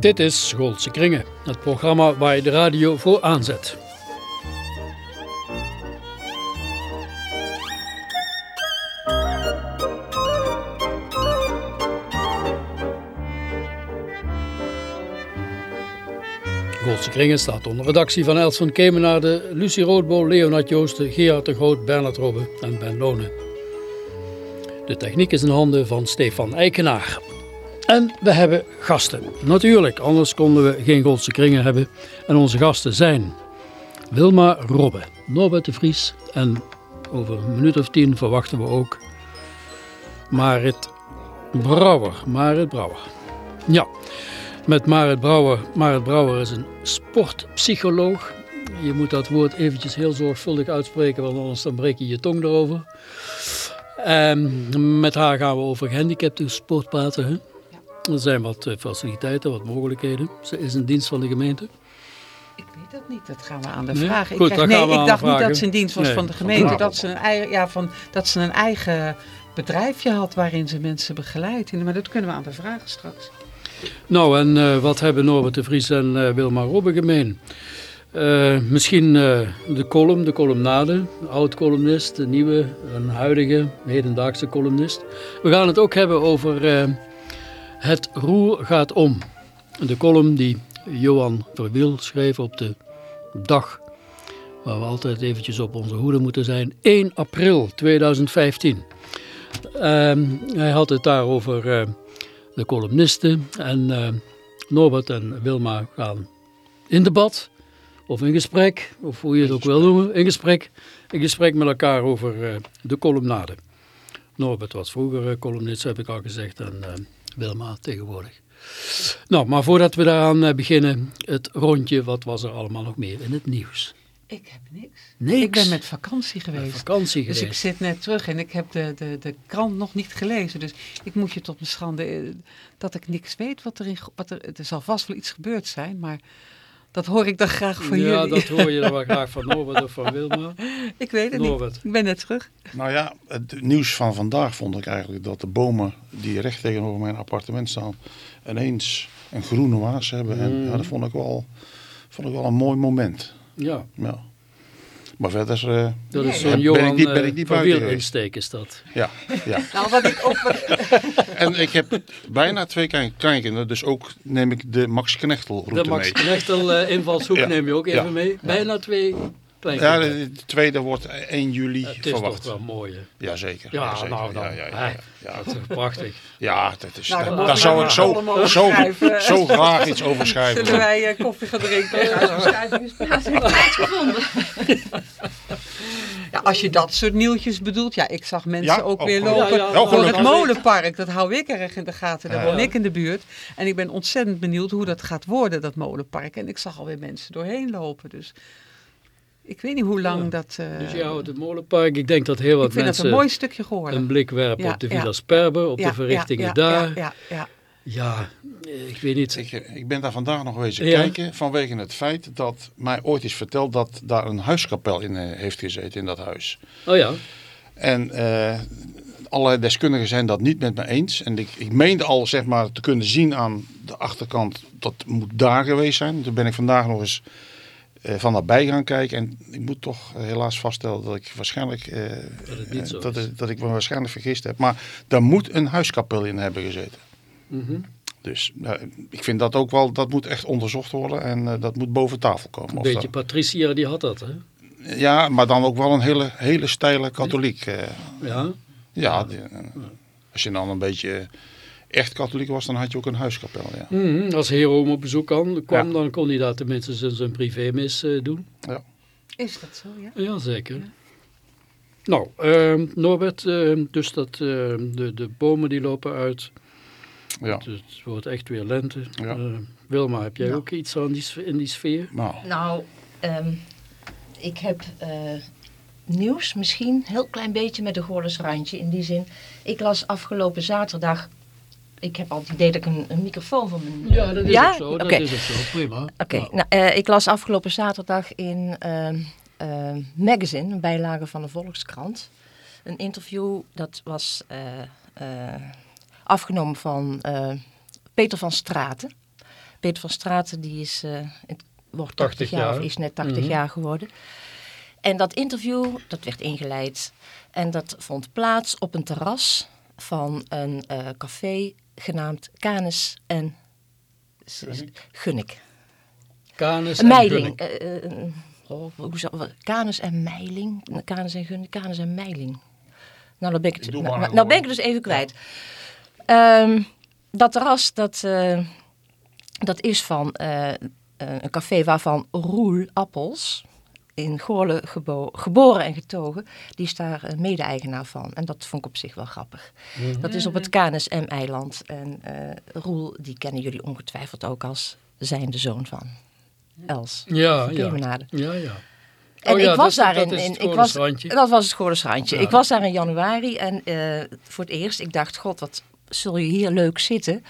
Dit is Schoolse Kringen, het programma waar je de radio voor aanzet. Goldse Kringen staat onder redactie van Els van Kemenaarde, Lucie Roodbol, Leonard Joosten, Gerard de Groot, Bernard Robbe en Ben Lonen. De techniek is in handen van Stefan Eikenaar. En we hebben gasten. Natuurlijk, anders konden we geen Goldse Kringen hebben. En onze gasten zijn Wilma Robbe, Norbert de Vries en over een minuut of tien verwachten we ook Marit Brouwer. Marit Brouwer. Ja, met Marit Brouwer. Marit Brouwer is een sportpsycholoog. Je moet dat woord eventjes heel zorgvuldig uitspreken, want anders dan breek je je tong erover. En met haar gaan we over gehandicapte sport praten. Hè? Er zijn wat eh, faciliteiten, wat mogelijkheden. Ze is in dienst van de gemeente. Ik weet dat niet, dat gaan we aan de Nee? vraag. Goed, ik, nee, ik dacht niet dat ze in dienst was Nee, van de gemeente. Dat ze, een eigen, ja, van, dat ze een eigen bedrijfje had waarin ze mensen begeleidt. Maar dat kunnen we aan de vragen straks. Nou, en eh, wat hebben Norbert de Vries en eh, Wilma Robbe gemeen? Misschien de column, de columnade, oud-columnist, de nieuwe, een huidige, hedendaagse columnist. We gaan het ook hebben over Het roer gaat om. De column die Johan Verwiel schreef op de dag waar we altijd eventjes op onze hoede moeten zijn. 1 april 2015. Ehm, hij had het daar over... eh, de columnisten. En eh, Norbert en Wilma gaan in debat of in gesprek, of hoe je het ook wil noemen, in gesprek, in gesprek met elkaar over eh, de columnade. Norbert was vroeger columnist, heb ik al gezegd, en Wilma tegenwoordig. Nou, maar voordat we daaraan eh, beginnen, het rondje, wat was er allemaal nog meer in het nieuws? Ik heb niks. Niks. Ik ben met vakantie Met geweest. vakantie Dus ik geweest. zit net terug en ik heb de, de, de krant nog niet gelezen. Dus ik moet je tot mijn schande eh, dat ik niks weet wat er in. Wat er, er zal vast wel iets gebeurd zijn, maar dat hoor ik dan graag van ja, jullie. dat hoor je dan wel graag van Norbert of van Wilma. ik weet het niet. Norbert. Ik ben net terug. Nou ja, het nieuws van vandaag vond ik eigenlijk dat de bomen die recht tegenover mijn appartement staan, ineens een groene waas hebben. En Mm. ja, dat vond ik, wel, vond ik wel een mooi moment. Ja, Ja. Maar verder, eh, dat Ja, is ja. zo'n Ben ik Johan niet- ben ik eh, niet buiten insteek is dat. ja, ja. Nou, wat ik ook. En ik heb bijna twee klein- kleinkinderen, dus ook neem ik de Max Knechtel De route Max mee. Knechtel eh, invalshoek Ja. neem je ook even Ja. mee. Bijna twee Ja, kleinkinderen. de, de tweede wordt 1 juli het is verwacht. toch wel mooi, hè? Jazeker. Ja, zeker. nou dan. Ja, ja, ja, ja. Dat is prachtig. Ja, dat is, Nou, dan daar, zou ik zo, zo, schrijven. zo graag iets over schrijven. Zullen wij eh, koffie gaan drinken? Huisbeschrijvingsplaats heeft plaatsgevonden. Ja, als je dat soort nieuwtjes bedoelt. Ja, ik zag mensen Ja? ook Oh, weer lopen Ja, ja, door het molenpark. Dat hou ik erg in de gaten. Daar Ja. woon ik in de buurt. En ik ben ontzettend benieuwd hoe dat gaat worden, dat molenpark. En ik zag alweer mensen doorheen lopen. Dus ik weet niet hoe lang Ja. dat... eh, Dus je houdt het molenpark. Ik denk dat heel wat ik vind dat mensen een mooi stukje geworden. een blik werpen Ja, op de ja. Villa Sperber, op Ja, de verrichtingen ja, ja, daar. Ja, ja, ja. Eh, ik weet niet. Ik, ik ben daar vandaag nog wezen Ja. kijken vanwege het feit dat mij ooit is verteld dat daar een huiskapel in eh, heeft gezeten in dat huis. Oh ja, En eh allerlei deskundigen zijn dat niet met me eens. En ik, ik meende al zeg maar te kunnen zien aan de achterkant dat moet daar geweest zijn. Toen ben ik vandaag nog eens eh, van nabij gaan kijken. En ik moet toch eh, helaas vaststellen dat ik waarschijnlijk eh, dat eh, dat ik me waarschijnlijk vergist heb. Maar daar moet een huiskapel in hebben gezeten. Mhm. Dus nou, ik vind dat ook wel, dat moet echt onderzocht worden en eh, dat moet boven tafel komen. Een beetje dat- Patricia, die had dat, hè? ja, maar dan ook wel een hele, hele steile katholiek. eh. Ja, ja, die, eh, als je dan een beetje echt katholiek was, dan had je ook een huiskapel. Ja. Mhm, Als Heroom op bezoek kan, kwam, Ja. dan kon hij daar tenminste zijn, zijn privémis eh, doen. Is dat zo, ja? Ja, zeker. Nou, ehm, Norbert, ehm, dus dat, ehm, de, de bomen die lopen uit. Ja. Het, het wordt echt weer lente. Ja. Eh, Wilma, heb jij Ja. ook iets aan die, in die sfeer? Nou, Nou, ehm, ik heb eh, nieuws misschien, een heel klein beetje met een Goorles randje. In die zin, ik las afgelopen zaterdag, ik heb al het idee dat ik een, een microfoon van mijn... Ja, dat is Ja? ook zo. Dat Oké. is ook zo. Prima. Oké, Nou, nou, eh, ik las afgelopen zaterdag in ehm eh, Magazine, een bijlage van de Volkskrant, een interview dat was eh, eh, afgenomen van eh, Peter van Straten Peter van Straten die is, eh, het wordt 80, 80 jaar, jaar. of is net 80 Mhm. jaar geworden. En dat interview, dat werd ingeleid. En dat vond plaats op een terras van een eh, café genaamd Canis en Gunnik. Canis en Meiling. Gunnik. oh, hoe Canis en Meiling. Canis en Gunnik. Canis en Meiling. Nou, dan ben ik het, nou, nou ben ik dus even kwijt. Ehm, dat terras, dat, eh, dat is van eh, eh, een café waarvan Roel Appels in Goorle gebo- geboren en getogen, die is daar mede-eigenaar van. En dat vond ik op zich wel grappig. Mhm. Dat is op het Canis M-eiland. En eh, Roel, die kennen jullie ongetwijfeld ook als zijnde zoon van Els. Ja, ja. Ja, ja. En Oh ja, ik was dat- daar in, in- het ik was, dat was het Goorlersrandje. Ja. Ik was daar in januari en eh, voor het eerst, ik dacht, god, wat zul je hier leuk zitten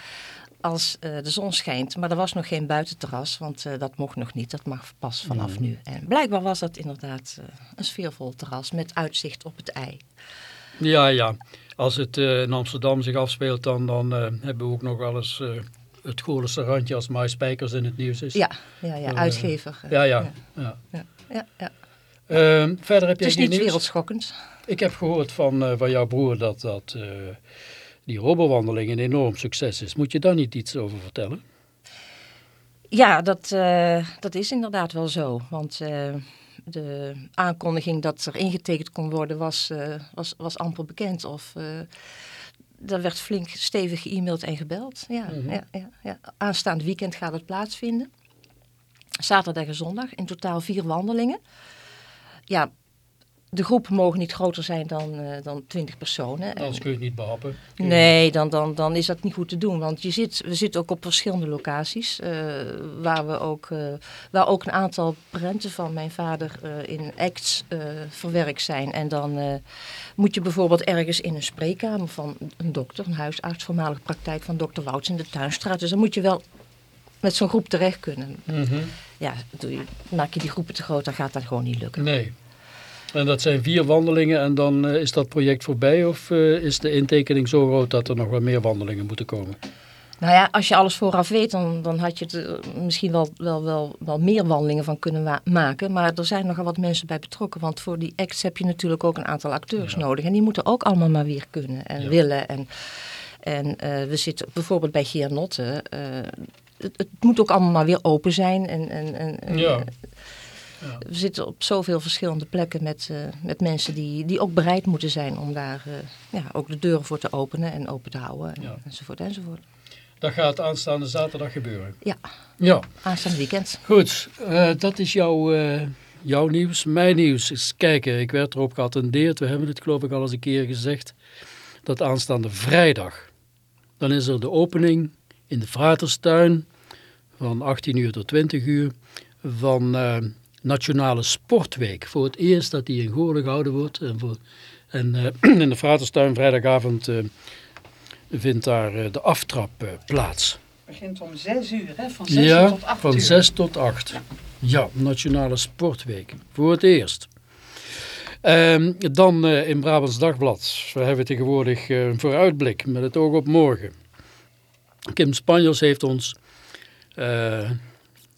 als eh, de zon schijnt. Maar er was nog geen buitenterras, want eh, dat mocht nog niet. Dat mag pas vanaf Mhm. nu. En blijkbaar was dat inderdaad eh, een sfeervol terras met uitzicht op het ei. Ja, ja. Als het in Amsterdam zich afspeelt, dan, dan hebben we ook nog wel eens het Goorlense randje als Maai Spijkers in het nieuws is. Ja, ja, ja uitgever. Ja, ja. ja. ja, ja, ja. Ehm, verder heb Het jij is niet nieuws? wereldschokkend. Ik heb gehoord van, van jouw broer dat, dat die robberwandeling een enorm succes is. Moet je daar niet iets over vertellen? Ja, dat, eh, dat is inderdaad wel zo. Want eh, de aankondiging dat er ingetekend kon worden was, eh, was, was amper bekend. Of er werd flink stevig ge-mailed en gebeld. Ja, Mhm. ja, ja, ja. Aanstaand weekend gaat het plaatsvinden. Zaterdag en zondag. In totaal vier wandelingen. Ja, de groepen mogen niet groter zijn dan, eh dan 20 personen. En- Anders kun je het niet behappen. Nee, dan, dan, dan is dat niet goed te doen. Want je zit, we zitten ook op verschillende locaties. eh, waar, we ook, eh, waar ook een aantal prenten van mijn vader in acts verwerkt zijn. En dan moet je bijvoorbeeld ergens in een spreekkamer van een dokter, een huisarts, voormalige praktijk van dokter Wouts in de Tuinstraat. Dus dan moet je wel met zo'n groep terecht kunnen. Mhm. Ja, doe je, maak je die groepen te groot, dan gaat dat gewoon niet lukken. Nee. En dat zijn vier wandelingen en dan eh, is dat project voorbij? Of eh, is de intekening zo groot dat er nog wel meer wandelingen moeten komen? Nou ja, als je alles vooraf weet, dan, dan had je er misschien wel, wel, wel, wel meer wandelingen van kunnen maken. Maar er zijn nogal wat mensen bij betrokken. Want voor die acts heb je natuurlijk ook een aantal acteurs Ja. nodig. En die moeten ook allemaal maar weer kunnen en Ja. willen. En, en eh, we zitten bijvoorbeeld bij Gianotte. eh het, het moet ook allemaal maar weer open zijn. En, en, en, en, Ja. We zitten op zoveel verschillende plekken met, eh, met mensen die, die ook bereid moeten zijn om daar eh, ja, ook de deuren voor te openen en open te houden. En, Ja. Enzovoort enzovoort. Dat gaat aanstaande zaterdag gebeuren. Ja. Ja, Aanstaande weekend. goed. Eh, dat is jouw, jouw nieuws. Mijn nieuws is kijken. Ik werd erop geattendeerd. We hebben het geloof ik al eens een keer gezegd. Dat aanstaande vrijdag. Dan is er de opening in de Fraterstuin van 18 uur tot 20 uur van Nationale Sportweek. Voor het eerst dat die in Goorlen gehouden wordt. En, voor, en eh, in de Fraterstuin vrijdagavond eh, vindt daar eh, de aftrap plaats. begint om zes uur, hè? Van zes Ja, tot acht van uur. 6 tot 8. Ja, Nationale Sportweek. Voor het eerst. Ehm, dan in Brabants Dagblad. We hebben tegenwoordig een vooruitblik met het oog op morgen. Kim Spanjers heeft ons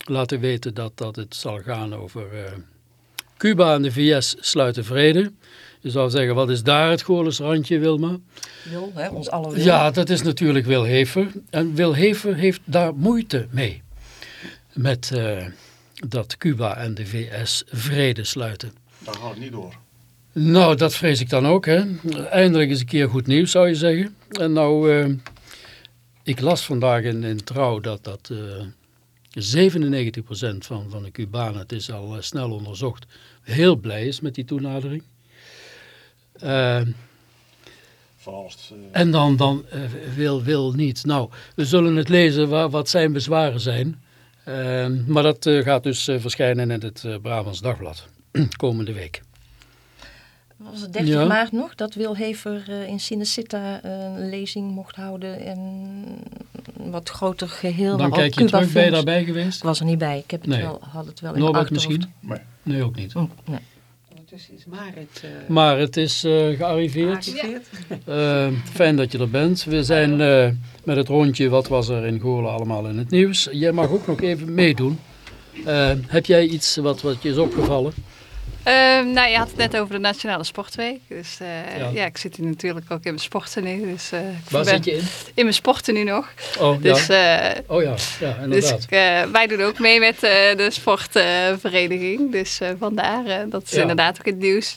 laten weten dat, dat het zal gaan over eh, Cuba en de VS sluiten vrede. Je zou zeggen, wat is daar het Goorles randje, Wilma? Wil, hè, ons allen wil. Ja, dat is natuurlijk Wil Hever. En Wil Hever heeft daar moeite mee. Met eh, dat Cuba en de VS vrede sluiten. Daar gaat het niet door. Nou, dat vrees ik dan ook. Hè. Eindelijk eens een keer goed nieuws, zou je zeggen. En nou, eh, ik las vandaag in, in Trouw dat, dat eh 97% van, van de Cubanen, het is al eh, snel onderzocht, heel blij is met die toenadering. Eh, het, eh, En dan, dan wil, wil niet. Nou, we zullen het lezen wa- wat zijn bezwaren zijn. Maar dat gaat dus verschijnen in het Brabants Dagblad. Komende week. Was het 30 Ja. maart nog dat Wil Hever eh, in Cinecitta eh, een lezing mocht houden en een wat groter geheel. Dan kijk je terug, ben je daarbij geweest? Ik was er niet bij. Ik heb het Nee. wel, had het wel in Norbert misschien? nee. Nee, ook niet. Hm, nee. Ondertussen is Marit uh, Maar het is uh, gearriveerd. Uh, fijn dat je er bent. We zijn met het rondje Wat was er in Goorlen allemaal in het nieuws. Jij mag ook nog even meedoen. heb jij iets wat, wat je is opgevallen? Uh, nou, je had het net over de Nationale Sportweek. Dus uh, ja. ja. ik zit hier natuurlijk ook in mijn sporten Dus, uh, Waar zit je in? In mijn sporten nu nog. Oh, dus, ja. oh ja, ja inderdaad. Dus wij doen ook mee met de sportvereniging. dus vandaar, dat is ja. inderdaad ook het nieuws.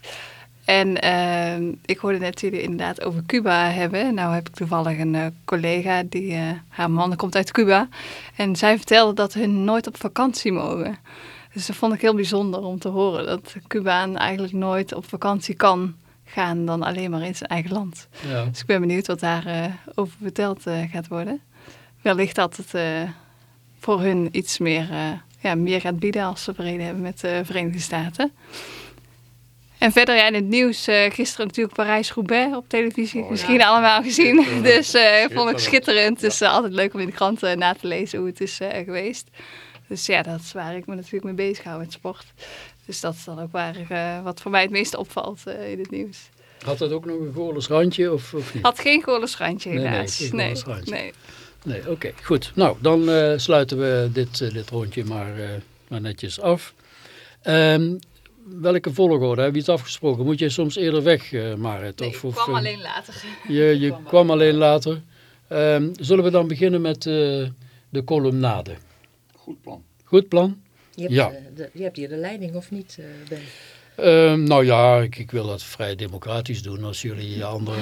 En ehm, ik hoorde net jullie inderdaad over Cuba hebben. Nou heb ik toevallig een collega, die, haar man komt uit Cuba. En zij vertelde dat hun nooit op vakantie mogen. Dus dat vond ik heel bijzonder om te horen. Dat Cubaan eigenlijk nooit op vakantie kan gaan dan alleen maar in zijn eigen land. Ja. Dus ik ben benieuwd wat daarover uh, over verteld uh, gaat worden. Wellicht dat het uh, voor hun iets meer, ja, meer gaat bieden als ze vrede hebben met de Verenigde Staten. En verder ja, in het nieuws, gisteren natuurlijk Parijs-Roubaix op televisie. Oh, Misschien allemaal gezien. Dus vond ik schitterend. Het is altijd leuk om in de krant na te lezen hoe het is geweest. Dus ja, dat is waar ik me natuurlijk mee bezig hou met sport. Dus dat is dan ook waar uh, wat voor mij het meeste opvalt uh, in het nieuws. Had dat ook nog een goorles randje of, of niet? Had geen goorles randje helaas. Nee, nee, nee, nee. nee oké, okay, goed. Nou, dan uh, sluiten we dit, dit rondje maar, maar netjes af. Um, welke volgorde? Hebben we iets afgesproken? Moet je soms eerder weg, Marit? Nee, of, ik of, kwam alleen later. Je, je kwam, kwam alleen later. Um, zullen we dan beginnen met de columnade? Goed plan. Goed plan? Je hebt, ja. de, je hebt hier de leiding of niet, uh, Ben? Uh, nou ja, ik, ik, wil dat vrij democratisch doen als jullie andere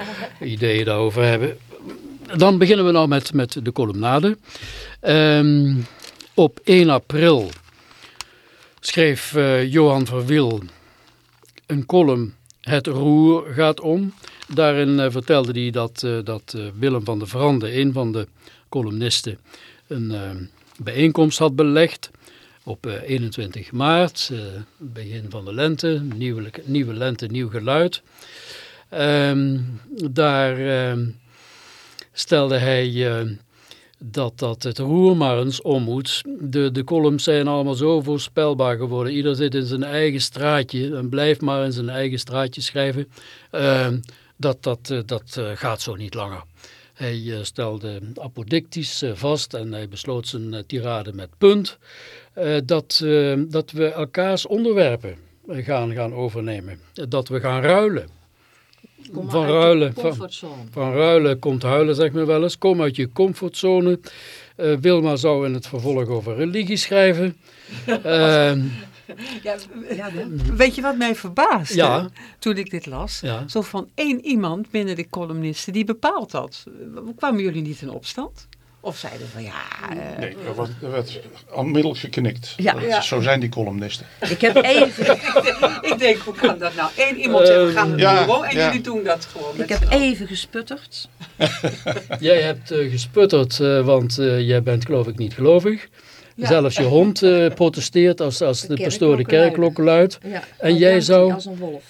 ideeën daarover hebben. Dan beginnen we nou met, met de columnade. Um, op 1 april schreef uh, Johan Verwil een column Het roer gaat om. Daarin uh, vertelde hij dat, uh, dat Willem van der Vrande, een van de columnisten, een bijeenkomst had belegd op 21 maart, uh, begin van de lente, nieuwe, nieuwe lente, nieuw geluid. Um, daar uh, stelde hij uh, dat, dat het roer maar eens om moet. De, de columns zijn allemaal zo voorspelbaar geworden. Ieder zit in zijn eigen straatje en blijft maar in zijn eigen straatje schrijven. Ehm, dat dat, dat gaat zo niet langer. Hij uh, stelde apodictisch uh, vast en hij besloot zijn uh, tirade met punt dat, dat we elkaars onderwerpen gaan, gaan overnemen. Dat we gaan ruilen. Kom van, ruilen van, van, ruilen komt huilen, zeg maar wel eens. Kom uit je comfortzone. Wilma zou in het vervolg over religie schrijven. Ehm, ja, ja, weet je wat mij verbaasde ja. toen ik dit las? Ja. Zo van één iemand binnen de columnisten die bepaalt dat. Kwamen jullie niet in opstand? Of zeiden van ja... Uh... Nee, er werd, er werd onmiddellijk geknikt. Ja. Dat, ja. Zo zijn die columnisten. Ik heb even... ik denk, hoe kan dat nou? Eén iemand zegt, we gaan het ja, doen en ja. jullie doen dat gewoon. Ik heb even gesputterd. Jij hebt uh, gesputterd, uh, want jij bent geloof ik niet gelovig. Ja. Zelfs je hond uh, protesteert als, als de pastoor de kerkklokken luidt. Ja, en, jij zou,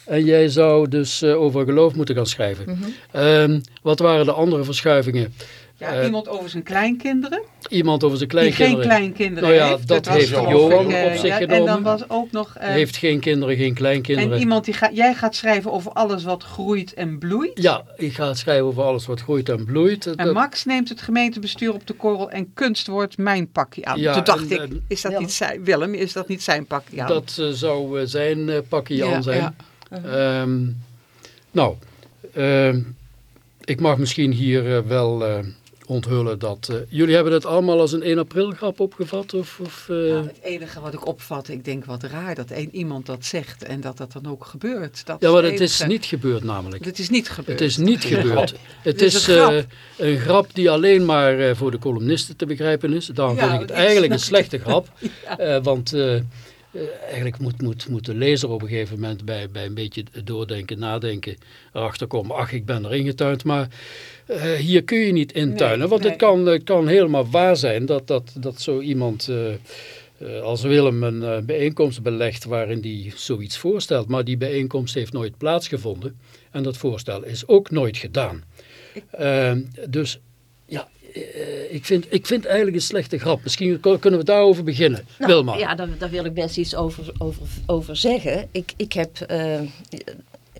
en jij zou dus uh, over geloof moeten gaan schrijven. Mm -hmm. um, wat waren de andere verschuivingen? Ja, uh, iemand over zijn kleinkinderen. Iemand over zijn kleinkinderen. Die geen kleinkinderen nou ja, heeft. dat, dat heeft Johan op zich ja, genomen. En dan was ook nog... Uh, heeft geen kinderen, geen kleinkinderen. En iemand die ga, jij gaat schrijven over alles wat groeit en bloeit. Ja, ik ga schrijven over alles wat groeit en bloeit. En dat, Max neemt het gemeentebestuur op de korrel en kunst wordt mijn pakje aan. Ja, Toen dacht en, ik, is dat Willem. niet zijn, Willem, is dat niet zijn pakje aan? Dat uh, zou uh, zijn uh, pakje Ja, aan zijn. ja. Um, nou, um, ik mag misschien hier eh, wel uh, onthullen dat... Uh, jullie hebben het allemaal als een 1 april grap opgevat? Of, of, uh... nou, het enige wat ik opvat, ik denk wat raar dat één iemand dat zegt en dat dat dan ook gebeurt. Dat ja, maar het het is niet gebeurd namelijk. Het is niet gebeurd. Het is niet gebeurd. Het is is een grap. uh, een grap die alleen maar voor de columnisten te begrijpen is. Daarom Ja, vind ik het eigenlijk een slechte grap. Want eigenlijk moet, moet, moet de lezer op een gegeven moment bij, bij een beetje doordenken, nadenken, erachter komen, ach ik ben erin getuind, maar uh, hier kun je niet intuinen, Nee, want nee. het kan, het kan helemaal waar zijn dat, dat, dat zo iemand uh, als Willem een bijeenkomst belegt waarin die zoiets voorstelt, maar die bijeenkomst heeft nooit plaatsgevonden en dat voorstel is ook nooit gedaan. Ik... dus ja, eh, ik, vind, ik vind eigenlijk een slechte grap. Misschien kunnen we daarover beginnen. Nou, Wilma. Ja, daar, daar wil ik best iets over, over, over zeggen. Ik, ik heb eh,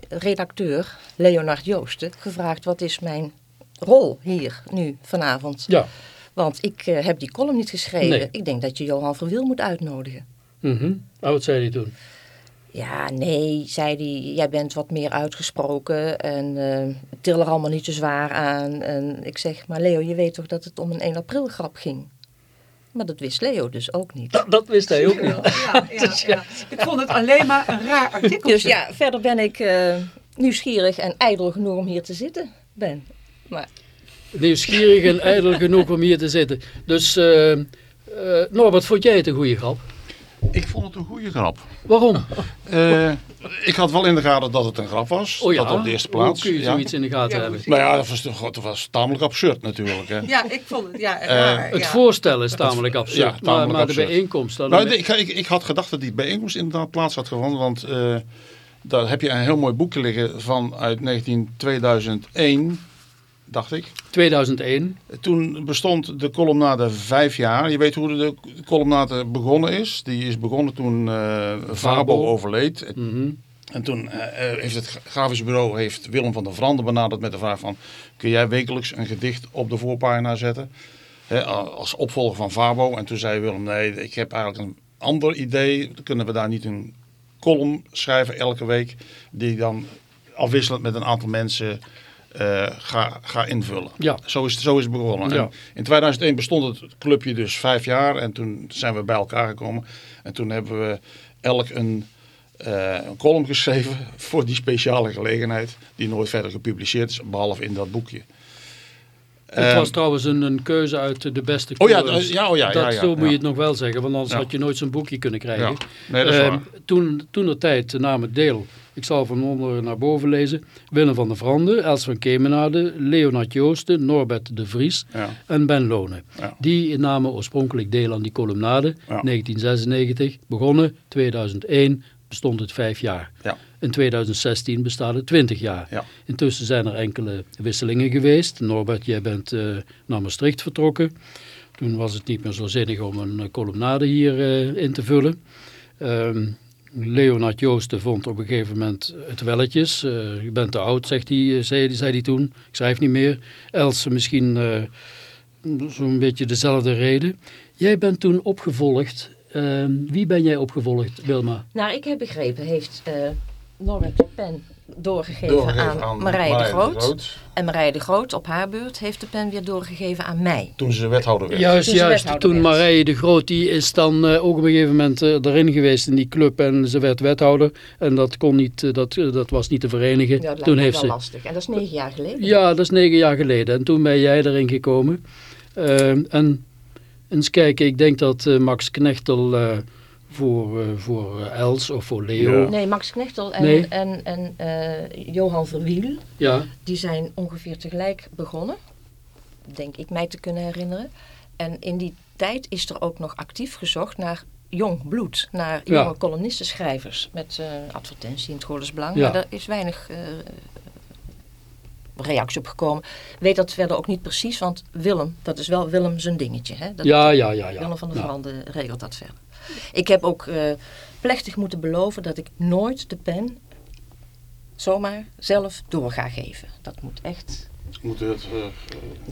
redacteur Leonard Joosten gevraagd wat is mijn rol hier nu vanavond. Ja. Want ik eh, heb die column niet geschreven. Nee. Ik denk dat je Johan van Wil moet uitnodigen. Mhm. Nou, wat zei hij toen? Ja, nee, zei hij, jij bent wat meer uitgesproken en eh til er allemaal niet te zwaar aan. En ik zeg, maar Leo, je weet toch dat het om een 1 april grap ging? Maar dat wist Leo dus ook niet. Dat, dat wist hij ook niet. Ja, ja, ja. Ik vond het alleen maar een raar artikel. Dus ja, verder ben ik eh, nieuwsgierig en ijdel genoeg om hier te zitten ben. Maar Nieuwsgierig en ijdel genoeg om hier te zitten. Dus, eh eh, Norbert, vond jij het een goede grap? Ik vond het een goede grap. Waarom? Eh, ik had wel in de gaten dat het een grap was. Oh ja, Dat op de eerste plaats. Hoe kun je ja. zoiets in de gaten Ja, hebben? Nou ja, dat was, toch- dat was tamelijk absurd natuurlijk. Hè. Ja, ik vond het ja, Eh, raar. Het ja. voorstel is tamelijk absurd, ja, maar, tamelijk maar de absurd. bijeenkomst... Dan Nou, ik, ik, ik had gedacht dat die bijeenkomst inderdaad plaats had gevonden. Want eh, daar heb je een heel mooi boekje liggen van uit 19, 2001, dacht ik. 2001, Toen bestond de columnade vijf jaar. Je weet hoe de columnade begonnen is. Die is begonnen toen Fabo Fabo. overleed. Mhm. En toen eh, eh, heeft het grafisch bureau heeft Willem van der Vrande benaderd met de vraag van... kun jij wekelijks een gedicht op de voorpagina zetten? Hè, als opvolger van Fabo. En toen zei Willem, nee, ik heb eigenlijk een ander idee. Kunnen we daar niet een column schrijven elke week... die dan afwisselend met een aantal mensen eh, ga, ga invullen. Ja. Zo is, het- zo is het begonnen. Ja. In 2001 bestond het clubje dus vijf jaar. En toen zijn we bij elkaar gekomen. En toen hebben we elk een, eh, een column geschreven voor die speciale gelegenheid. Die nooit verder gepubliceerd is, behalve in dat boekje. Het Eh, was trouwens een, een keuze uit de beste Oh ja, dat- ja, oh ja, dat, ja, ja, zo moet je het nog wel zeggen, want anders had je nooit zo'n boekje kunnen krijgen. Nee, dat is Ehm, toen, toen de tijd nam het deel, ik zal van onder naar boven lezen, Willem van der Vrande, Els van Kemenade, Leonard Joosten, Norbert de Vries en Ben Lonen. Ja. Die namen oorspronkelijk deel aan die columnade, Ja. 1996, begonnen, 2001 bestond het vijf jaar. Ja. In 2016 bestaat het 20 jaar. Ja. Intussen zijn er enkele wisselingen geweest. Norbert, jij bent eh, naar Maastricht vertrokken. Toen was het niet meer zo zinnig om een eh, columnade hier eh, in te vullen. Ehm, Leonard Joosten vond op een gegeven moment het welletjes. Eh, je bent te oud, zegt hij, eh, zei, zei hij toen. Ik schrijf niet meer. Else misschien eh, zo'n beetje dezelfde reden. Jij bent toen opgevolgd. Ehm, wie ben jij opgevolgd, Wilma? nou, ik heb begrepen, heeft eh Norbert de pen doorgegeven, Doorgegeven aan, Marije, de Groot. En Marije de Groot op haar beurt heeft de pen weer doorgegeven aan mij. Toen ze wethouder werd. Juist, Toen juist. wethouder Toen werd. Marije de Groot, die is dan eh, ook op een gegeven moment eh, erin geweest in die club en ze werd wethouder. En dat kon niet, dat, dat was niet te verenigen. Ja, dat toen heeft wel ze, lastig. En dat is negen jaar geleden. ja, dat is negen jaar geleden. En toen ben jij erin gekomen. Eh, en eens kijken, ik denk dat eh, Max Knechtel eh, voor, eh, voor Els of voor Leo, Ja. ja. Nee, Max Knechtel en, Nee. en, en eh, Johan Verwiel, die zijn ongeveer tegelijk begonnen. Denk ik mij te kunnen herinneren. En in die tijd is er ook nog actief gezocht naar jong bloed. Naar Ja. jonge columnistenschrijvers met eh, advertentie in het Goorles Belang. Ja. Maar daar is weinig eh, reactie op gekomen. Weet dat verder ook niet precies, want Willem, dat is wel Willem zijn dingetje. Hè? Dat, ja, ja, ja. ja. Willem van der Vrande regelt dat verder. Ik heb ook eh, plechtig moeten beloven dat ik nooit de pen zomaar zelf door ga geven. Dat moet echt... Moet het eh,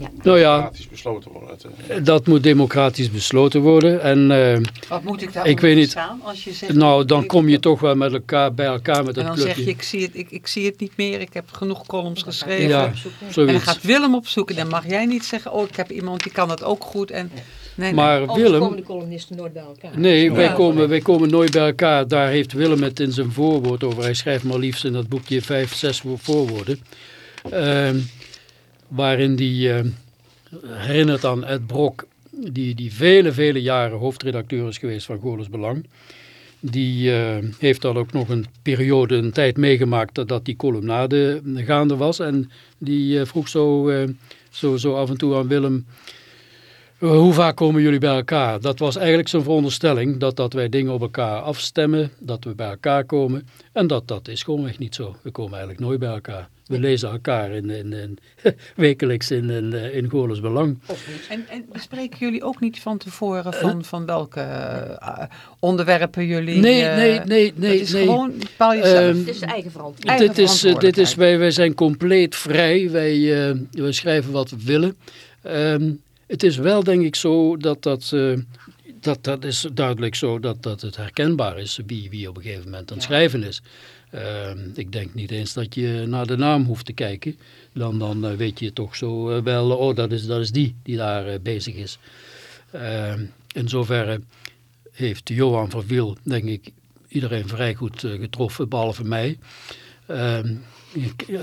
Ja. Nou ja, democratisch besloten worden. Het, eh, dat moet democratisch besloten worden. En eh, Wat moet ik daar Ik weet niet. staan als je zegt... nou, dan kom je toch wel met elkaar, bij elkaar met En dat dan zeg clubje. je, ik zie, het, ik, ik zie het niet meer, ik heb genoeg columns geschreven. Ja, En dan gaat Willem opzoeken. Dan mag jij niet zeggen, oh, ik heb iemand die kan dat ook goed. En, nee, nee. Maar Anders Willem, komen de columnisten nooit bij elkaar. Nee, wij, Ja. komen, wij komen nooit bij elkaar. Daar heeft Willem het in zijn voorwoord over. Hij schrijft maar liefst in dat boekje vijf, zes wo- voorwoorden. Ehm, waarin hij herinnert aan Ed Brok, die, die vele, vele jaren hoofdredacteur is geweest van Goorles Belang. Die eh, heeft dan ook nog een periode, een tijd meegemaakt dat, die columnade gaande was. En die eh, vroeg zo, eh, zo, zo af en toe aan Willem, hoe vaak komen jullie bij elkaar? Dat was eigenlijk zijn veronderstelling, dat, dat wij dingen op elkaar afstemmen, dat we bij elkaar komen. En dat, dat is gewoonweg niet zo. We komen eigenlijk nooit bij elkaar. We lezen elkaar in, in, in, wekelijks in, in, eh, in Goorles Belang. En, en bespreken jullie ook niet van tevoren van, van welke eh, onderwerpen jullie... Nee, eh, nee, nee, nee. Het is nee. gewoon, bepaal je zelf. Ehm, Het is de eigen verantwoordelijkheid. Dit is, eh, dit is, wij, wij zijn compleet vrij. Wij, eh, wij schrijven wat we willen. Ehm, het is wel denk ik zo dat dat... dat, dat is duidelijk zo dat, dat het herkenbaar is wie, wie op een gegeven moment aan het schrijven is. Ehm, ik denk niet eens dat je naar de naam hoeft te kijken. Dan, dan eh, weet je toch zo eh, wel, oh dat is, dat is die die daar eh, bezig is. Ehm, in zoverre heeft Johan van Wiel, denk ik, iedereen vrij goed getroffen, behalve mij. Ehm,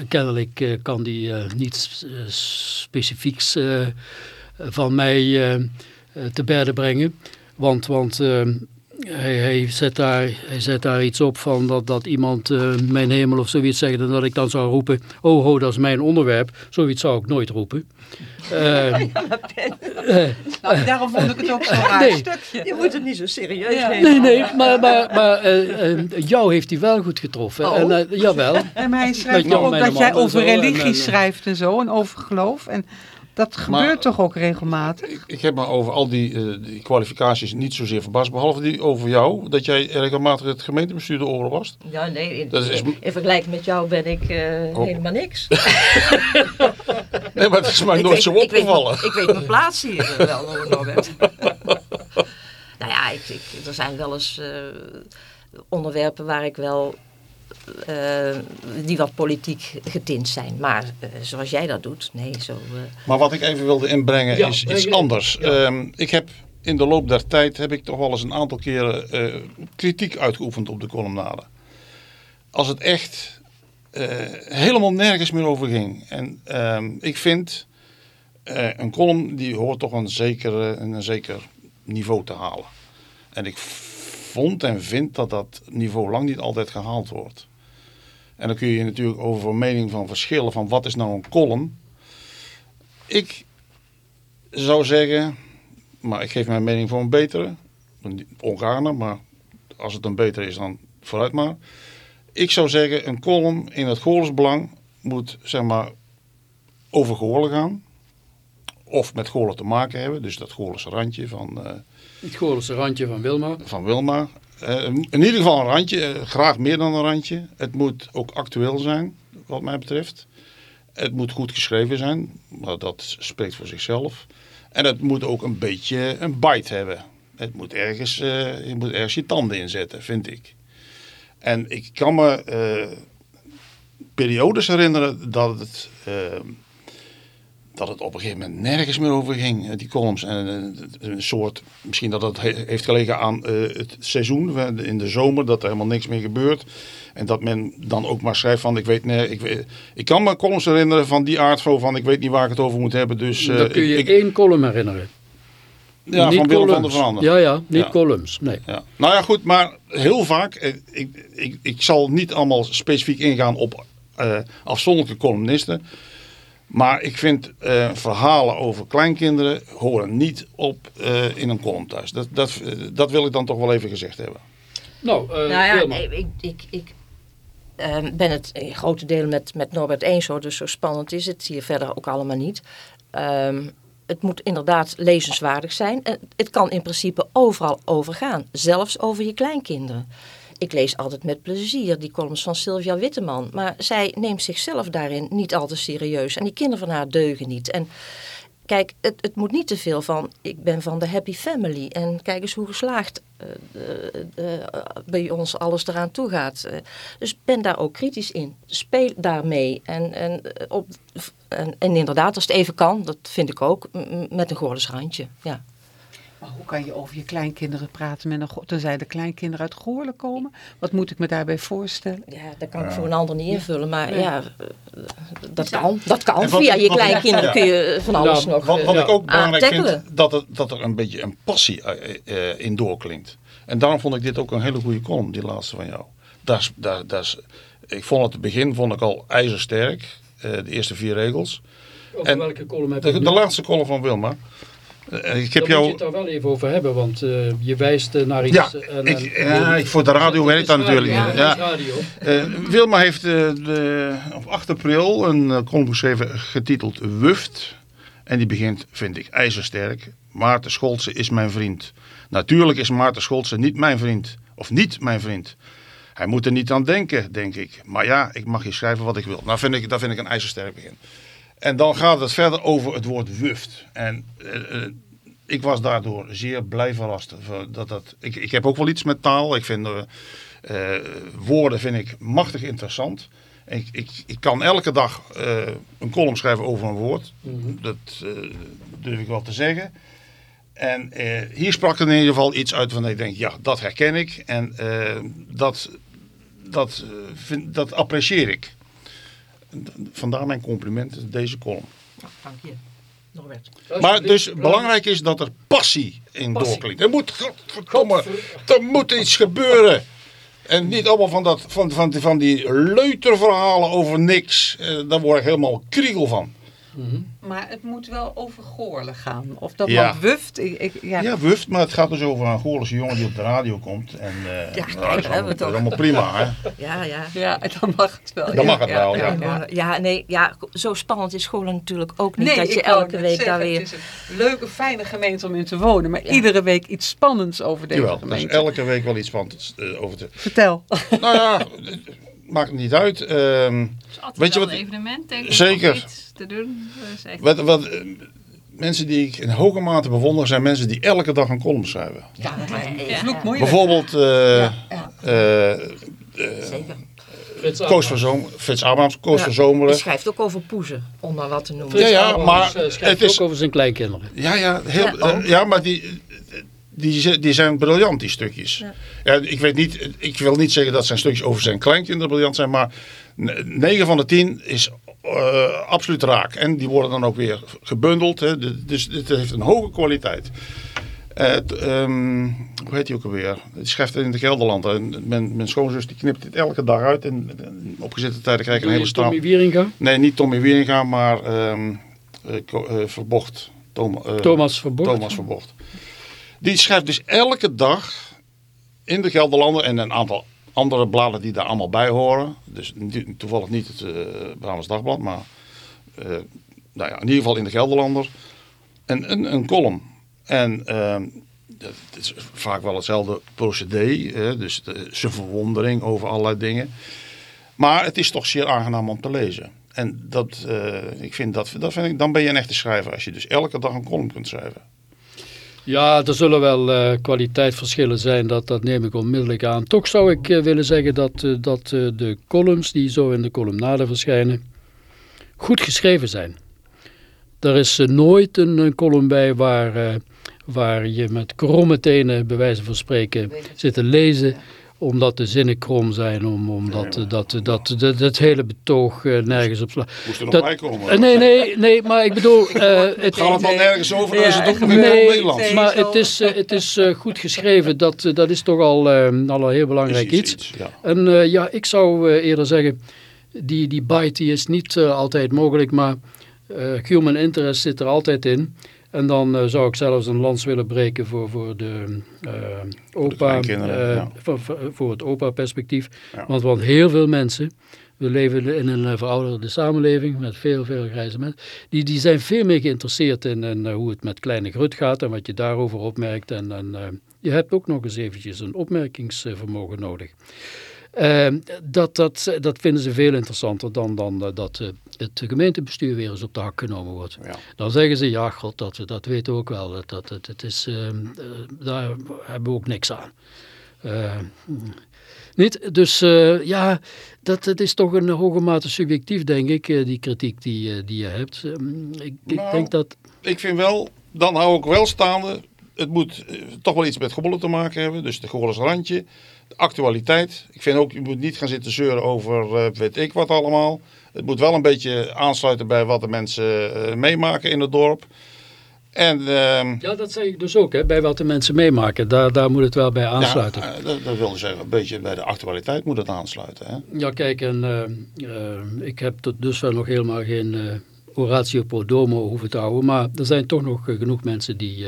kennelijk kan die eh, niets specifieks van mij te berden brengen. Want, want ehm, hij, hij, zet daar, hij zet daar iets op van dat, dat iemand eh, mijn hemel of zoiets zegt en dat ik dan zou roepen, oh ho, dat is mijn onderwerp. Zoiets zou ik nooit roepen. Ehm, Nou, daarom vond ik het ook zo'n raar Nee. stukje. Je moet het niet zo serieus Ja. nemen. nee, nee, maar, maar, maar eh, eh, jou heeft hij wel goed getroffen. Oh. En, eh, jawel. En hij schrijft ook dat jij over religie en- schrijft en zo, en over geloof. En dat gebeurt toch ook regelmatig? Ik, ik heb me over al die, eh, die kwalificaties niet zozeer verbaasd. Behalve die over jou. Dat jij regelmatig het gemeentebestuur de oren was. Ja, nee, in, Dat is- in vergelijking met jou ben ik eh, Oh. helemaal niks. Nee, maar het is mij nooit weet- zo ik weet- opgevallen. Ik weet, mijn plaats hier eh, wel, hoor, Norbert. nou ja, ik, ik, er zijn wel eens eh, onderwerpen waar ik wel... eh, die wat politiek getint zijn. Maar eh, zoals jij dat doet, nee, zo... eh, Maar wat ik even wilde inbrengen Ja, is iets anders. Ehm, ik heb in de loop der tijd heb ik toch wel eens een aantal keren eh, kritiek uitgeoefend op de columnade. Als het echt eh, helemaal nergens meer over ging. En ehm, ik vind eh, een column die hoort toch een zeker, een zeker niveau te halen. En ik vond en vind dat dat niveau lang niet altijd gehaald wordt. En dan kun je natuurlijk over een mening van verschillen van wat is nou een column. Ik zou zeggen, maar ik geef mijn mening voor een betere. Ongaarne, maar als het een betere is dan vooruit maar. Ik zou zeggen, een column in het Goorles Belang moet zeg maar over Goorlen gaan. Of met Goorlen te maken hebben. Dus dat Goorlense randje van, eh, Het Goorlense randje van Wilma. van Wilma. Eh, in ieder geval een randje, eh, graag meer dan een randje. Het moet ook actueel zijn, wat mij betreft. Het moet goed geschreven zijn, maar dat spreekt voor zichzelf. En het moet ook een beetje een bite hebben. Het moet ergens, eh, je moet ergens je tanden inzetten, vind ik. En ik kan me eh, periodes herinneren dat het, eh, dat het op een gegeven moment nergens meer over ging, eh, die columns. En eh, een soort, misschien dat he- heeft gelegen aan eh, het seizoen, in de zomer, dat er helemaal niks meer gebeurt. En dat men dan ook maar schrijft van, ik weet, nee, ik, weet, ik kan me columns herinneren van die aard van, ik weet niet waar ik het over moet hebben. Dus, Dan kun je ik, één column herinneren. ja, Niet van Willem van der Veranden. Ja, ja, niet Ja. columns. Nee. Ja. Nou ja, goed, maar heel vaak, ik, ik, ik zal niet allemaal specifiek ingaan op afzonderlijke columnisten. Maar ik vind eh, verhalen over kleinkinderen horen niet op eh, in een column thuis. Dat, dat, eh, dat wil ik dan toch wel even gezegd hebben. Nou, eh nou ja, nee, ik, ik, ik ehm, ben het in grote delen met, met Norbert eens hoor, dus zo spannend is het hier verder ook allemaal niet. Ehm, het moet inderdaad lezenswaardig zijn. En het kan in principe overal over gaan, zelfs over je kleinkinderen. Ik lees altijd met plezier die columns van Sylvia Witteman. Maar zij neemt zichzelf daarin niet al te serieus. En die kinderen van haar deugen niet. En kijk, het, het moet niet te veel van... ik ben van de happy family. En kijk eens hoe geslaagd eh, eh, eh, bij ons alles eraan toe gaat. Dus ben daar ook kritisch in. Speel daarmee. En, en, op, en, en inderdaad, als het even kan, dat vind ik ook, met een Goorles randje. Ja. Maar hoe kan je over je kleinkinderen praten met een, tenzij de kleinkinderen uit Goorlen komen? Wat moet ik me daarbij voorstellen? Ja, dat kan ik voor een ander niet invullen. Maar Nee. ja, eh, dat kan. Dat kan. Wat Via je kleinkinderen ja. kun je van alles Nou, nog... Wat, eh, wat Ja. ik ook belangrijk Aantackelen. vind, dat, het, dat er een beetje een passie eh, eh, in doorklinkt. En daarom vond ik dit ook een hele goede column, die laatste van jou. Dat is, dat, dat is, ik vond het begin vond ik al ijzersterk, eh, de eerste vier regels. Over en- welke column heb je De, het de laatste column van Wilma. Eh, ik heb Daar moet je jou... het daar wel even over hebben, want eh, je wijst eh, naar iets. Ja, en, ik, en- ja, ik- voor de radio werkt dat natuurlijk Ja. radio. Eh, Wilma heeft de, op 8 april een column geschreven getiteld Wuft. En die begint, vind ik, ijzersterk. Maarten Scholze is mijn vriend. Natuurlijk is Maarten Scholze niet mijn vriend. Of niet mijn vriend. Hij moet er niet aan denken, denk ik. Maar ja, ik mag hier schrijven wat ik wil. Nou, vind ik, dat vind ik een ijzersterk begin. En dan gaat het verder over het woord wuft. En eh, eh, ik was daardoor zeer blij verrast. Dat, dat, ik, ik heb ook wel iets met taal. Ik vind eh, woorden vind ik machtig interessant. Ik, ik, ik kan elke dag een column schrijven over een woord. Dat eh, durf ik wel te zeggen. En hier sprak er in ieder geval iets uit van ik denk, ja, dat herken ik. En dat, dat, vind, dat apprecieer ik. Vandaar mijn compliment, deze column. Nou, dank je, Norbert. Maar dus belangrijk is dat er passie in doorklinkt. Er moet, godverdomme, er moet iets gebeuren. En niet allemaal van, dat, van, van, van die leuterverhalen over niks. Eh, daar word ik helemaal kriegel van. Maar het moet wel over Goorlen gaan. Of dat Ja. land wuft. Ik, ik, ja. Ja, wuft, maar het gaat dus over een Goorlense jongen die op de radio komt. En eh, Ja, nou, kijk, dat is allemaal, het dat is toch. allemaal prima, hè? Ja, ja. Ja, dan mag het wel. Dan ja, mag het ja, wel, ja, ja. ja. Ja, nee, ja, zo spannend is Goorlen natuurlijk ook niet. Nee, dat je elke week zeggen, daar weer... Het is een leuke, fijne gemeente om in te wonen. Maar Ja. iedere week iets spannends over deze Jawel, er is gemeente. elke week wel iets van te, over te... Vertel. Nou ja, maakt niet uit. Ehm, is altijd Weet je wat- een evenement, denk ik. Zeker. Iets te doen. Dat echt... wat, wat, eh, mensen die ik in hoge mate bewonder zijn mensen die elke dag een column schrijven. Ja, Vloek moeilijk. Bijvoorbeeld eh, Ja, ja, eh, zeker. Frits Koos van Zomer, Frits Abrahams, Koos Ja, van Zomeren. schrijft ook over poezen, om maar wat te noemen. Frits Ja, ja, maar eh, schrijft het is- ook over zijn kleinkinderen. Ja, ja, heel, eh, ja maar die, die, die zijn briljant, die stukjes. Ja. Ja. ik, weet niet, ik wil niet zeggen dat zijn stukjes over zijn kleinkinderen briljant zijn, maar 9 van de 10 is eh, absoluut raak. En die worden dan ook weer gebundeld, hè, de- dus het heeft een hoge kwaliteit. Eh, t- ehm, hoe heet die ook alweer? Die schrijft in de Gelderland. En Mijn, mijn schoonzus die knipt dit elke dag uit. En, en op gezette tijden krijg ik een hele stram. Tommy Wieringa, Nee, niet Tommy Wieringa, maar ehm, eh, eh, Verbocht. Tom, eh, Thomas Verbocht. Thomas Verbocht. Die schrijft dus elke dag in de Gelderlander en een aantal andere bladen die daar allemaal bij horen. Dus toevallig niet het eh Brabants Dagblad, maar eh, nou ja, in ieder geval in de Gelderlander. En een, een column. En ehm, dat is vaak wel hetzelfde procedé. Hè, dus de, zijn verwondering over allerlei dingen. Maar het is toch zeer aangenaam om te lezen. En dat, eh, ik vind dat, dat vind ik, dan ben je een echte schrijver. Als je dus elke dag een column kunt schrijven. Ja, er zullen wel eh, kwaliteitsverschillen zijn, dat, dat neem ik onmiddellijk aan. Toch zou ik eh, willen zeggen dat, eh, dat de columns die zo in de columnade verschijnen, goed geschreven zijn. Er is nooit een, een column bij waar, waar je met kromme tenen, bij wijze van spreken, zit te lezen, omdat de zinnen krom zijn, om, omdat dat, dat, dat, dat, hele betoog eh, nergens op slaat. Moest er nog Dat- bij komen. Eh, nee, nee, nee, maar ik bedoel... eh, het, Gaat het dan nergens over? Dan is het toch nog in het Nee, Nederlands. maar het is, het is eh, goed geschreven. Dat, dat is toch al, al een heel belangrijk Is iets. ja. En eh, ja, ik zou eh, eerder zeggen, die, die bite die is niet altijd mogelijk, maar eh, human interest zit er altijd in. En dan eh, zou ik zelfs een lans willen breken voor, voor de eh, opa, eh, ja. voor, voor- het opa-perspectief. Ja. Want, want heel veel mensen, we leven in een verouderde samenleving met veel, veel grijze mensen, die, die zijn veel meer geïnteresseerd in, in, hoe het met kleine Grut gaat en wat je daarover opmerkt. En, en je hebt ook nog eens eventjes een opmerkingsvermogen nodig. Dat, dat, dat vinden ze veel interessanter dan, dan dat het gemeentebestuur weer eens op de hak genomen wordt. Ja. Dan zeggen ze, ja god, dat, dat weten we ook wel. Dat, dat, het, het is, eh, eh, daar hebben we ook niks aan. Eh, niet? Dus eh, ja, dat, dat is toch een hoge mate subjectief, denk ik, die kritiek die, die je hebt. Ehm, ik, ik Nou, denk dat... Ik vind wel, dan hou ik wel staande. Het moet toch wel iets met Goorlen te maken hebben. Dus de Goorlens randje. De actualiteit. Ik vind ook, je moet niet gaan zitten zeuren over weet ik wat allemaal. Het moet wel een beetje aansluiten bij wat de mensen eh, meemaken in het dorp. En ehm, Ja, dat zeg ik dus ook, hè, bij wat de mensen meemaken. Daar, daar moet het wel bij aansluiten. Ja, eh, dat, dat wil zeggen, een beetje bij de actualiteit moet het aansluiten. Hè? Ja, kijk, en, eh, ik heb tot dusver nog helemaal geen Oratio Pro Domo hoeven te houden. Maar er zijn toch nog genoeg mensen die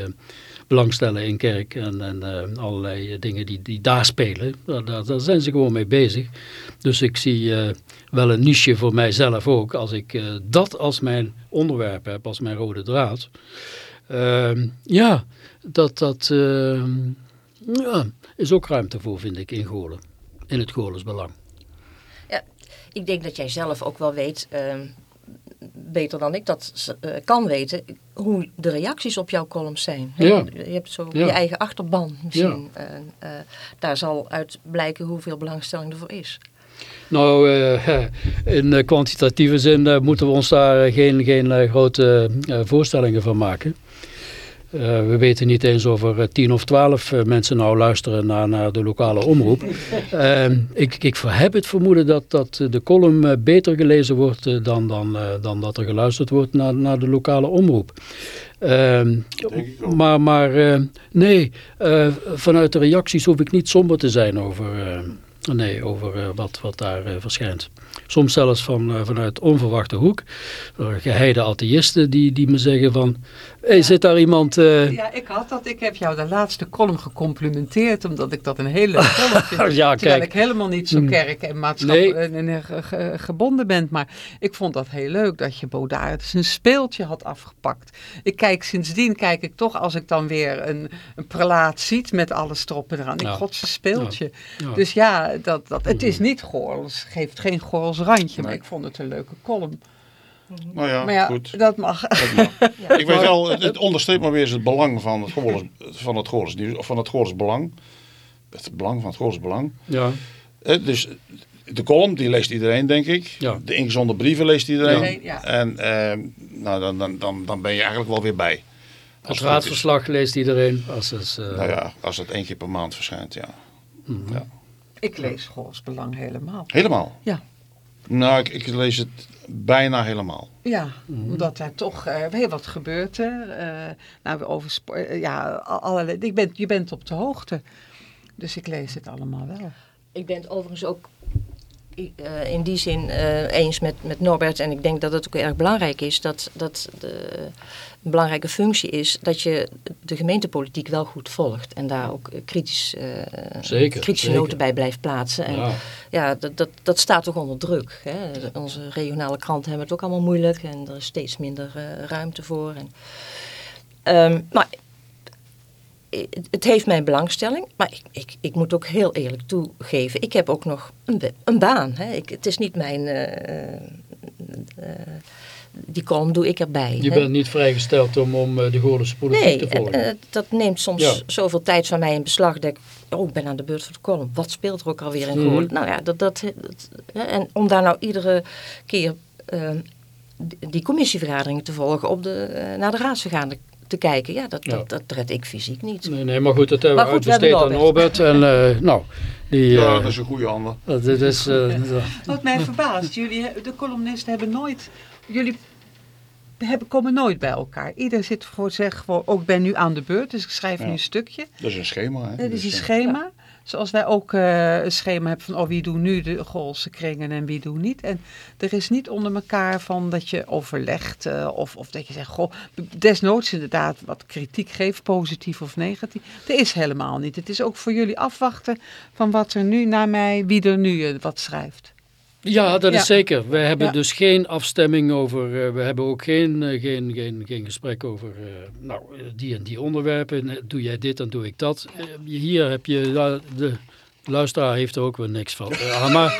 belangstellen in kerk en, en eh, allerlei dingen die, die daar spelen. Daar, daar, zijn ze gewoon mee bezig. Dus ik zie eh, wel een niche voor mijzelf ook. Als ik eh, dat als mijn onderwerp heb, als mijn rode draad. Ehm, ja, dat, dat ehm, ja, is ook ruimte voor, vind ik, in Golen. In het Golens belang. Ik denk dat jij zelf ook wel weet, ehm, beter dan ik dat eh, kan weten, hoe de reacties op jouw columns zijn. Ja. Je hebt zo Ja. je eigen achterban misschien. En, eh, daar zal uit blijken hoeveel belangstelling er voor is. Nou, eh, in eh, kwantitatieve zin eh, moeten we ons daar eh, geen, geen eh, grote eh, voorstellingen van maken. Eh, we weten niet eens of er eh, tien of twaalf eh, mensen nou luisteren naar, naar de lokale omroep. Ehm, ik, ik heb het vermoeden dat, dat de column beter gelezen wordt dan, dan, eh, dan dat er geluisterd wordt naar, naar de lokale omroep. Ehm, maar maar eh, nee, eh, vanuit de reacties hoef ik niet somber te zijn over, eh, nee, over wat, wat daar eh, verschijnt. Soms zelfs van, eh, vanuit onverwachte hoek. Uh, geheide atheïsten die, die me zeggen van... Hey, zit daar iemand... eh, Ja, ik had dat. Ik heb jou de laatste column gecomplimenteerd, omdat ik dat een hele leuke column vind. Ja, Terwijl kijk. ik helemaal niet zo Mm. kerk en maatschappelijk en, en, ge- ge- gebonden ben. Maar ik vond dat heel leuk dat je Baudard zijn speeltje had afgepakt. Ik kijk sindsdien, kijk ik toch, als ik dan weer een, een prelaat ziet met alles erop en eraan. Ik Ja. god zijn speeltje. ja. Dus ja, dat, dat, het is niet Goorls, geeft geen Goorls randje, maar ik vond het een leuke column. Nou ja, maar ja, goed. dat mag. Dat mag. Ja. Ik weet wel, het, het onderstreept maar weer eens het belang van het Goorles, van het Goorles nieuws, of van het Goorles belang. Het belang van het Goorles belang. ja, Eh, Dus de column, die leest iedereen, denk ik. Ja. De ingezonden brieven leest iedereen. Ja. En eh, nou, dan, dan, dan, dan ben je eigenlijk wel weer bij. het het leest iedereen. Als het, eh, Nou ja, als het één keer per maand verschijnt, ja. mhm. ja. Ik lees Goorls Belang helemaal. Helemaal? Ja. Nou, ik, ik lees het bijna helemaal. Ja, Mhm. omdat er toch eh, heel wat gebeurt. Hè. Eh, nou, over eh, ja, al- allerlei, ik ben, je bent op de hoogte. Dus ik lees het allemaal wel. Ik ben het overigens ook eh, in die zin eh, eens met, met Norbert. En ik denk dat het ook erg belangrijk is dat, dat de, een belangrijke functie is dat je de gemeentepolitiek wel goed volgt. En daar ook eh, kritisch, Zeker, kritische zeker. noten bij blijft plaatsen. En Ja. ja, dat, dat, dat staat toch onder druk. Hè? Onze regionale kranten hebben het ook allemaal moeilijk en er is steeds minder ruimte voor. En, Ehm, maar het heeft mijn belangstelling, maar ik, ik, ik moet ook heel eerlijk toegeven, ik heb ook nog een, een baan. Hè? Ik, het is niet mijn... eh, eh, die column doe ik erbij. Je hè? bent niet vrijgesteld om, om eh, de Goorlense politiek Nee, te en, volgen. eh, dat neemt soms Ja. zoveel tijd van mij in beslag. Dat ik, oh, ik ben aan de beurt voor de column. Wat speelt er ook alweer in Mhm. Goorlen? Nou ja, dat, dat, dat- hè, en om daar nou iedere keer die- commissievergaderingen te volgen, op de, naar de raadsvergadering te kijken. Ja, dat, Ja. dat, dat red ik fysiek niet. Nee, nee, maar goed, dat hebben we goed, we uitbesteed aan Norbert. En eh, nou, die... Ja, eh, dat is een goede handen. dat dit is... eh, Wat mij verbaast, jullie, de columnisten hebben nooit, jullie hebben, komen nooit bij elkaar. Ieder zit voor zich, voor, ook ik ben nu aan de beurt, dus ik schrijf Ja. nu een stukje. Dat is een schema. Hè? Dit is een Dus, schema. Zoals wij ook eh, een schema hebben van oh, wie doet nu de Goolse kringen en wie doet niet. En er is niet onder elkaar van dat je overlegt eh, of, of dat je zegt, goh, desnoods inderdaad wat kritiek geeft, positief of negatief. Dat is helemaal niet. Het is ook voor jullie afwachten van wat er nu naar mij, wie er nu eh, wat schrijft. Ja, dat Ja. is zeker. We hebben Ja. dus geen afstemming over, eh, we hebben ook geen, eh, geen, geen, geen gesprek over, eh, nou, die en die onderwerpen. Doe jij dit, dan doe ik dat. Hier heb je, de luisteraar heeft er ook weer niks van. Eh, maar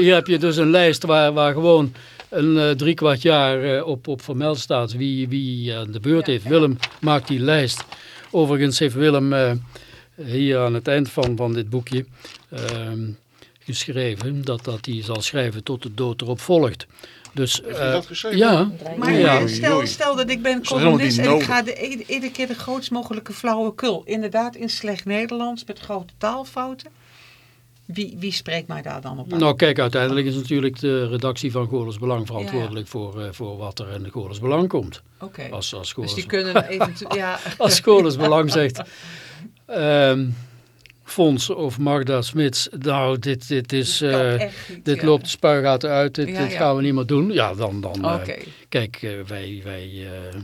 hier heb je dus een lijst waar, waar gewoon een drie kwart jaar op, op vermeld staat wie, wie aan de beurt heeft. Willem maakt die lijst. Overigens heeft Willem hier aan het eind van, van dit boekje... ehm, geschreven dat, dat hij zal schrijven tot de dood erop volgt. Dus, eh, dat geschreven? ja, Maar Ja. eh, stel, stel dat ik ben columnist en ik ga de, ieder- iedere keer de grootst mogelijke flauwekul. Inderdaad in slecht Nederlands met grote taalfouten. Wie, wie spreekt mij daar dan op aan? nou kijk, uiteindelijk is natuurlijk de redactie van Goorles Belang verantwoordelijk Voor, eh, voor wat er in de Goorles Belang komt. Oké. Als, als Dus die kunnen eventueel... Ja, als Goorles Belang zegt, ehm, Fons of Magda Smits, nou, dit, dit is... Eh, niet, dit ja. loopt de spuigaten uit, dit, Ja, dit ja. gaan we niet meer doen. Ja, dan... dan eh. Kijk, eh, wij, wij eh,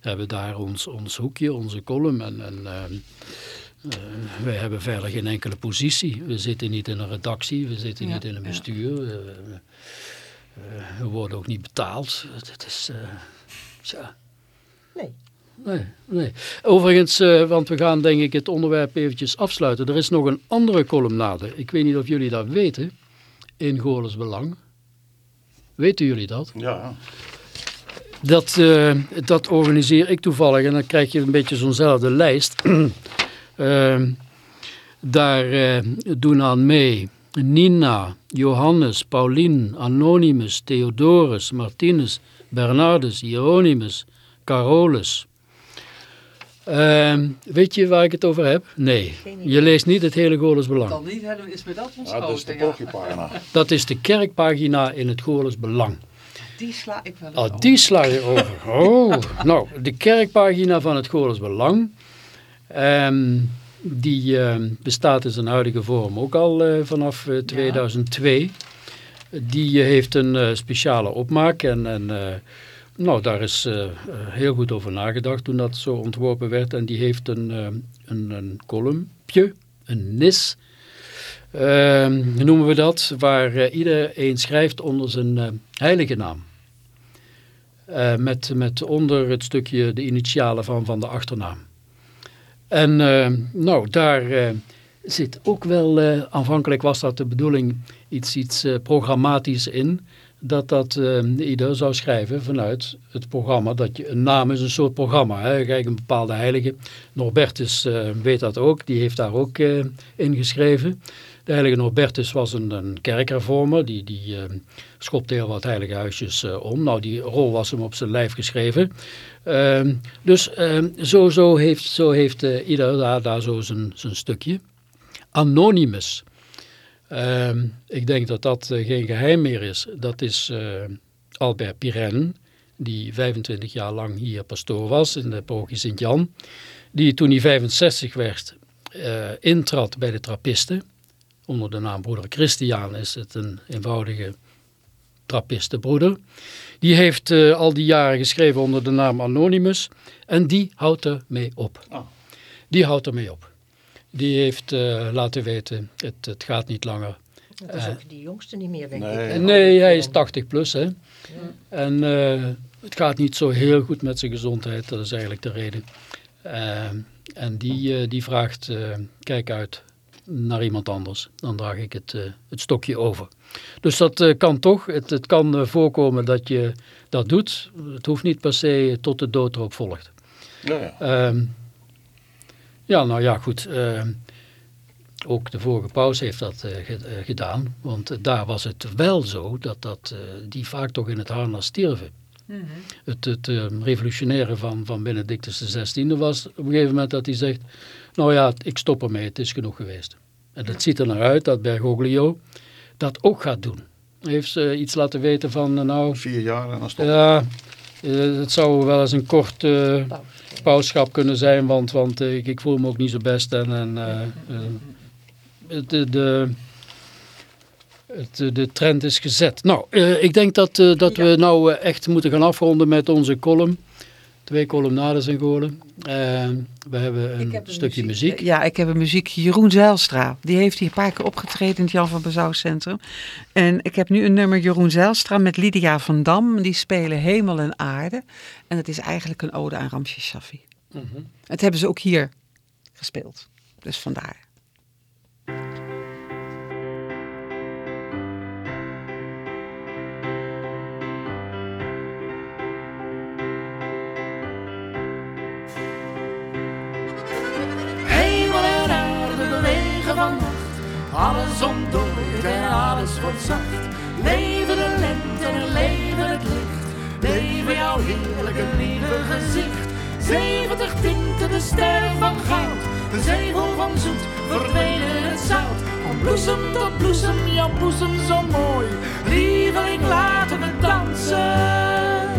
hebben daar ons, ons hoekje, onze column. En, en wij hebben verder geen enkele positie. We zitten niet in een redactie, we zitten Ja, niet in een ja. bestuur. we worden ook niet betaald. Het is... eh tja. Nee. Nee, nee. Overigens, eh, want we gaan denk ik het onderwerp eventjes afsluiten. Er is nog een andere columnade. Ik weet niet of jullie dat weten. In Goorles Belang. Weten jullie dat? Ja, Dat, eh, dat organiseer ik toevallig en dan krijg je een beetje zo'nzelfde lijst. Ehm, daar eh, doen aan mee Nina, Johannes, Paulien, Anonymous, Theodorus, Martinus, Bernardus, Hieronymus, Carolus. Ehm, weet je waar ik het over heb? Nee. Je leest niet het hele Goorles Belang. Dan niet hebben, is me dat ja dat is de parochiepagina. Dat is de kerkpagina in het Goorles Belang. Die sla ik wel Oh, over. die sla je over. Oh, nou, de kerkpagina van het Goorles Belang. ehm, die ehm, bestaat in zijn huidige vorm ook al eh, vanaf eh, 2002. Die eh, heeft een eh, speciale opmaak en, en eh, nou, daar is eh, eh, heel goed over nagedacht toen dat zo ontworpen werd. En die heeft een, eh, een, een kolumpje, een nis, ehm, noemen we dat, waar iedereen schrijft onder zijn heilige naam. Met, met onder het stukje de initialen van, van de achternaam. En nou, daar zit ook wel, aanvankelijk was dat de bedoeling, iets, iets programmatisch in. Dat dat eh, ieder zou schrijven vanuit het programma. Dat je, een naam is een soort programma. Hè. Kijk, een bepaalde heilige. Norbertus eh, weet dat ook, die heeft daar ook eh, in geschreven. De heilige Norbertus was een, een kerkhervormer, die, die eh, schopte heel wat heilige huisjes eh, om. Nou, die rol was hem op zijn lijf geschreven. Ehm, dus ehm, zo, zo heeft, zo heeft ieder daar, zo zijn, zijn stukje. Anonymous. Ehm, ik denk dat dat eh, geen geheim meer is. Dat is eh, Albert Piren, die 25 jaar lang hier pastoor was in de parochie Sint-Jan. Die toen hij 65 werd, eh, intrad bij de trappisten. Onder de naam broeder Christian is het een eenvoudige trappistenbroeder. Die heeft al die jaren geschreven onder de naam Anonymous. En die houdt ermee op. Ah. Die houdt ermee op. Die heeft eh, laten weten, het, het gaat niet langer. Dat is Eh. ook die jongste niet meer, denk Nee. ik. Nee, hij is 80 plus. Hè? En eh, het gaat niet zo heel goed met zijn gezondheid. Dat is eigenlijk de reden. En die, die vraagt, eh, kijk uit naar iemand anders. Dan draag ik het, eh, het stokje over. Dus dat eh, kan toch. Het, het kan voorkomen dat je dat doet. Het hoeft niet per se tot de dood erop volgt. Ja, ja. Ehm, ja, nou ja, goed. ehm, ook de vorige paus heeft dat eh, ge- eh, gedaan. Want eh, daar was het wel zo dat, dat eh, die vaak toch in het harnas stierven. Mhm. Het, het ehm, revolutionaire van, van Benedictus XVI was op een gegeven moment dat hij zegt... Nou ja, ik stop ermee, het is genoeg geweest. En het ziet er naar uit dat Bergoglio dat ook gaat doen. Hij heeft eh, iets laten weten van, nou... Vier jaar en dan stop. Ja, het zou wel eens een kort pauschap kunnen zijn, want, want eh, ik, ik voel me ook niet zo best. En, en eh, eh, de, de, het, de trend is gezet. Nou, ik denk dat, dat we nou echt moeten gaan afronden met onze column. Twee columnades in Goorlen. Eh, we hebben een heb stukje muziek. Ja, ik heb een muziek. Jeroen Zijlstra. Die heeft hier een paar keer opgetreden in het Jan van Bezouw Centrum. En ik heb nu een nummer Jeroen Zijlstra met Lydia van Dam. Die spelen Hemel en Aarde. En het is eigenlijk een ode aan Ramses Shaffi. Mhm. Het hebben ze ook hier gespeeld. Dus vandaar. Alles ontdooit en alles wordt zacht. Leven de lente en leven het licht. Leven jouw heerlijke lieve gezicht. Zeventig tinten de ster van goud. De zegel van zoet verdwenen het zout. Van bloesem tot bloesem, jouw boezem zo mooi. Lieveling, laten we dansen.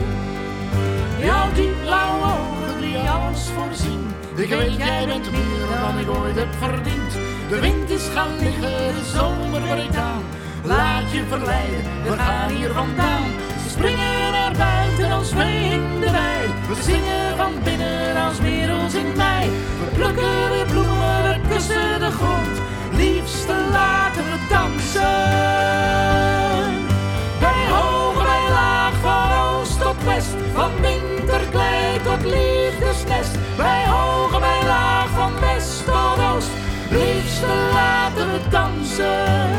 Jouw diep blauwe ogen die alles voorzien. Ik weet, jij bent meer dan ik ooit heb verdiend. De wind is gaan liggen, de zomer breekt aan. Laat je verleiden, we gaan hier vandaan. We springen naar buiten als vee in de wei. We zingen van binnen als merels in mei. We plukken de bloemen, we kussen de grond. Liefste laten we dansen. Bij hoog, bij laag, van oost tot west. Van winterkleed tot liefdesnest. Bij hoog, bij laag, van west tot oost. Liefste laten we dansen.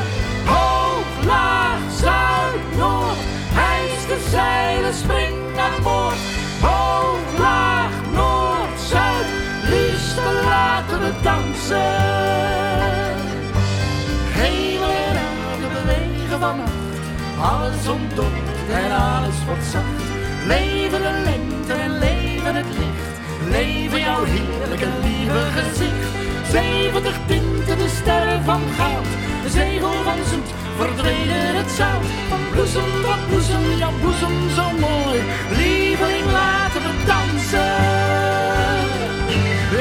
Hoog, laag, zuid, noord. Hijs de zeilen, spring aan boord. Hoog, laag, noord, zuid. Liefste laten we dansen. Hemel en aarde bewegen vannacht. Alles ontdooit en alles wordt zacht. Leven de lente en leven het licht. Leven jouw heerlijke lieve gezicht. Zeventig tinten de sterren van goud. De zegel van zoet verdwenen het zout. Van bloesem tot bloesem, jouw boezem zo mooi. Lieveling, laten we dansen.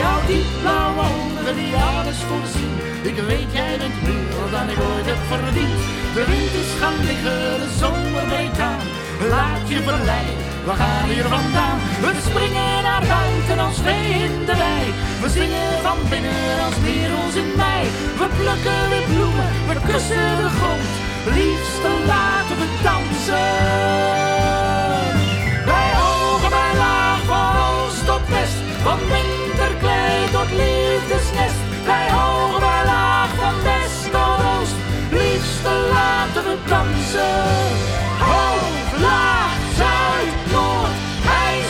Jouw diep blauwe ogen die alles voorzien. Ik weet jij bent meer dan ik ooit heb verdiend. De wind is gaan liggen, de zomer. Laat we gaan hier vandaan. We springen naar buiten als vee in de wei. We zingen van binnen als merels in mei. We plukken de bloemen, we kussen de grond. Liefste laten we dansen. Bij hoge, bij laag, van oost tot west. Van winterkleed tot liefdesnest. Bij hoge, bij laag, van west tot oost. Liefste laten we dansen. Hoog, laag, zuid, noord.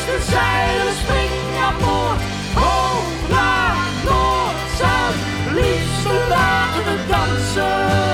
De zeilen, spring aan boord. Hoog, laag, noord, zuid. Liefste laten we dansen.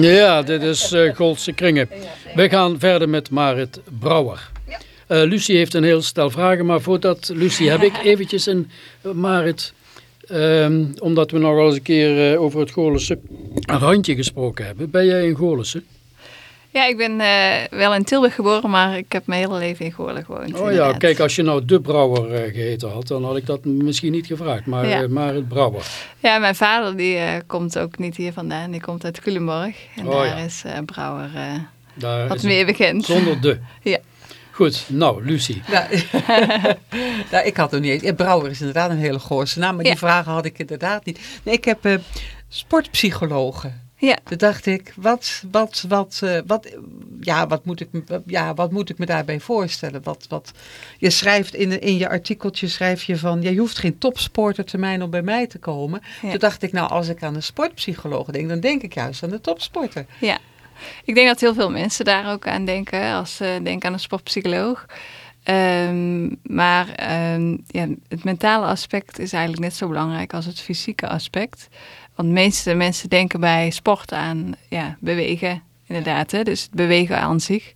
Ja, dit is Goldse Kringen. We gaan verder met Marit Brouwer. Eh, Lucie heeft een heel stel vragen, maar voordat Lucie heb ik eventjes een eh, Marit, ehm, omdat we nog wel eens een keer over het Goorlense randje gesproken hebben. Ben jij in Goorlense? Ja, ik ben eh, wel in Tilburg geboren, maar ik heb mijn hele leven in Goorlen gewoond. Oh ja, kijk, als je nou de Brouwer eh, geheten had, dan had ik dat misschien niet gevraagd. Maar Ja. eh, Marit Brouwer. Ja, mijn vader die eh, komt ook niet hier vandaan. Die komt uit Culemborg. En Oh, daar ja. is eh, Brouwer eh, Daar wat is meer bekend. Zonder de. Ja. Goed, nou, Lucie. Ja, ja, ik had er niet eens. Ja, Brouwer is inderdaad een hele Goorse naam, maar Ja. die vragen had ik inderdaad niet. Nee, ik heb eh, sportpsychologen. Ja, Toen dacht ik, wat, wat, wat, eh, wat, ja, wat, moet ik, me- ja, wat moet ik me daarbij voorstellen? Wat, wat, je schrijft in, in je artikeltje schrijf je van, ja, je hoeft geen topsporter te zijn om bij mij te komen. Ja. Toen dacht ik, nou, als ik aan een sportpsycholoog denk, dan denk ik juist aan de topsporter. ja. Ik denk dat heel veel mensen daar ook aan denken als ze denken aan een sportpsycholoog. Ehm, maar ehm, ja, het mentale aspect is eigenlijk net zo belangrijk als het fysieke aspect. Want de meeste mensen denken bij sport aan ja, bewegen, inderdaad. Hè? Dus het bewegen aan zich.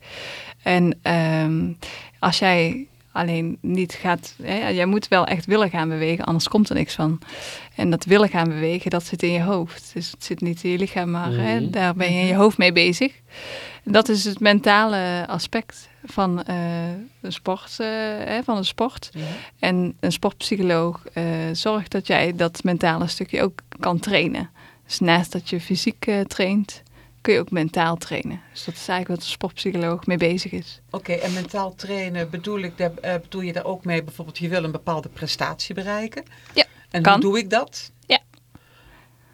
En ehm, als jij alleen niet gaat... Hè, jij moet wel echt willen gaan bewegen, anders komt er niks van. En dat willen gaan bewegen, dat zit in je hoofd. Dus het zit niet in je lichaam, maar hè, daar ben je in je hoofd mee bezig. Dat is het mentale aspect van, eh, de sport, eh, hè, van de sport. En een sportpsycholoog eh, zorgt dat jij dat mentale stukje ook kan trainen. Dus naast dat je fysiek traint, kun je ook mentaal trainen. Dus dat is eigenlijk wat een sportpsycholoog mee bezig is. Oké, en mentaal trainen bedoel, ik, daar, bedoel je daar ook mee, bijvoorbeeld je wil een bepaalde prestatie bereiken? Ja, En kan. hoe doe ik dat?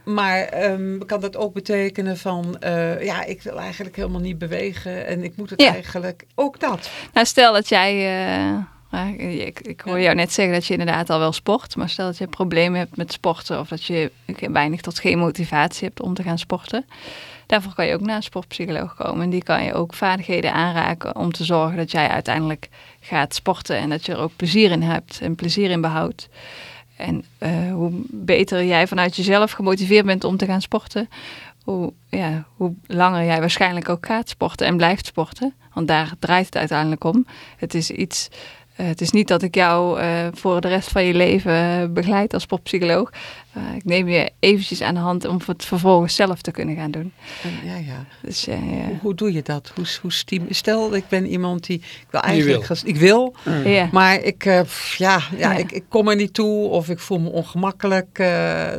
Maar ehm, kan dat ook betekenen van, eh, ja, ik wil eigenlijk helemaal niet bewegen en ik moet het Ja. eigenlijk, ook dat. Nou, stel dat jij eh, Maar ik, ik hoor jou net zeggen dat je inderdaad al wel sport. Maar stel dat je problemen hebt met sporten of dat je weinig tot geen motivatie hebt om te gaan sporten. Daarvoor kan je ook naar een sportpsycholoog komen. En die kan je ook vaardigheden aanraken om te zorgen dat jij uiteindelijk gaat sporten. En dat je er ook plezier in hebt en plezier in behoudt. En eh, hoe beter jij vanuit jezelf gemotiveerd bent om te gaan sporten, hoe, ja, hoe langer jij waarschijnlijk ook gaat sporten en blijft sporten. Want daar draait het uiteindelijk om. Het is iets. Uh, het is niet dat ik jou uh, voor de rest van je leven begeleid als sportpsycholoog. Uh, ik neem je eventjes aan de hand om het vervolgens zelf te kunnen gaan doen. Ja, ja. Dus, hoe, hoe, doe je dat? Hoe, hoe stiem, stel, ik ben iemand die ik wil eigenlijk, wil. ik wil, ja. maar ik, ja, ja, ja. Ik, ik, kom er niet toe of ik voel me ongemakkelijk.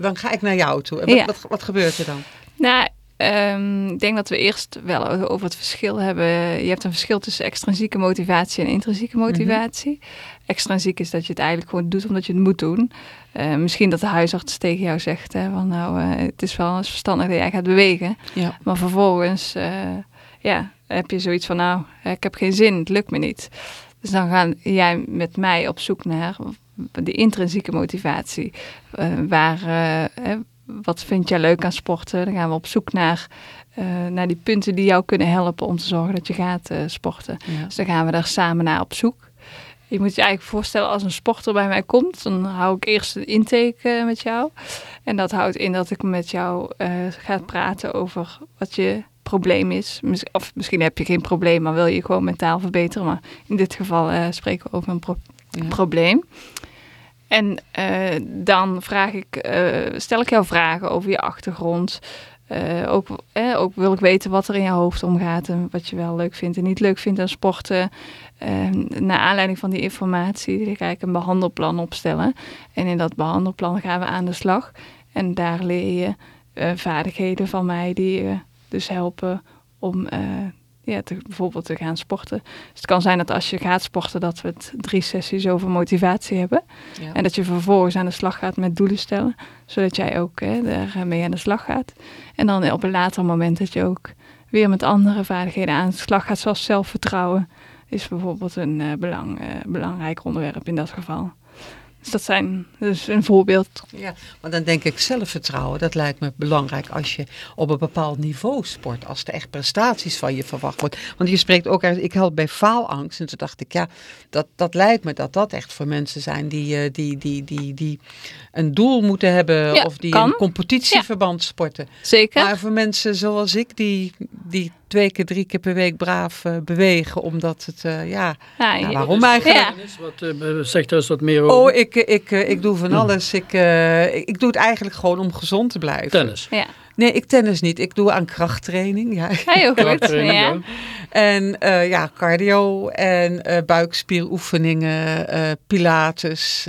dan ga ik naar jou toe. En wat, wat, wat gebeurt er dan? Nou, um, ik denk dat we eerst wel over het verschil hebben. Je hebt een verschil tussen extrinsieke motivatie en intrinsieke motivatie. Mm -hmm. Extrinsiek is dat je het eigenlijk gewoon doet omdat je het moet doen. Uh, misschien dat de huisarts tegen jou zegt hè, van nou, uh, het is wel eens verstandig dat jij gaat bewegen. Ja. Maar vervolgens uh, ja, heb je zoiets van nou, ik heb geen zin, het lukt me niet. Dus dan ga jij met mij op zoek naar de intrinsieke motivatie. waar wat vind jij leuk aan sporten? Dan gaan we op zoek naar, uh, naar die punten die jou kunnen helpen om te zorgen dat je gaat uh, sporten. Ja. Dus dan gaan we daar samen naar op zoek. Je moet je eigenlijk voorstellen, als een sporter bij mij komt, dan hou ik eerst een intake uh, met jou. En dat houdt in dat ik met jou ga praten over wat je probleem is. Of misschien heb je geen probleem, maar wil je gewoon mentaal verbeteren. Maar in dit geval spreken we over een pro ja. probleem. En uh, dan vraag ik, uh, stel ik jou vragen over je achtergrond. Uh, ook, eh, ook wil ik weten wat er in je hoofd omgaat en wat je wel leuk vindt en niet leuk vindt aan sporten. naar aanleiding van die informatie ga ik een behandelplan opstellen. En in dat behandelplan gaan we aan de slag. En daar leer je vaardigheden van mij die je dus helpen om ja, te, bijvoorbeeld te gaan sporten. Dus het kan zijn dat als je gaat sporten, dat we het drie sessies over motivatie hebben. Ja. En dat je vervolgens aan de slag gaat met doelen stellen. Zodat jij ook hè, daarmee aan de slag gaat. En dan op een later moment dat je ook weer met andere vaardigheden aan de slag gaat. Zoals zelfvertrouwen is bijvoorbeeld een uh, belang, uh, belangrijk onderwerp in dat geval. Dus dat zijn dus een voorbeeld. Ja, maar dan denk ik zelfvertrouwen. Dat lijkt me belangrijk als je op een bepaald niveau sport. Als er echt prestaties van je verwacht wordt. Want je spreekt ook ik had bij faalangst. En toen dacht ik, ja, dat, dat lijkt me dat dat echt voor mensen zijn die, die, die, die, die een doel moeten hebben. Ja, of die kan. in competitieverband sporten. Zeker. Maar voor mensen zoals ik, die, die twee keer, drie keer per week braaf uh, bewegen. Omdat het, uh, ja, ja, nou, waarom eigenlijk? Ja. Wat, uh, zeg daar eens wat meer over. Oh, ik, ik, ik doe van alles. Ik, ik doe het eigenlijk gewoon om gezond te blijven. Tennis. Ja. Nee, ik tennis niet. Ik doe aan krachttraining. Ja. Heel goed. Ja. En uh, ja, cardio en uh, buikspieroefeningen, uh, pilates,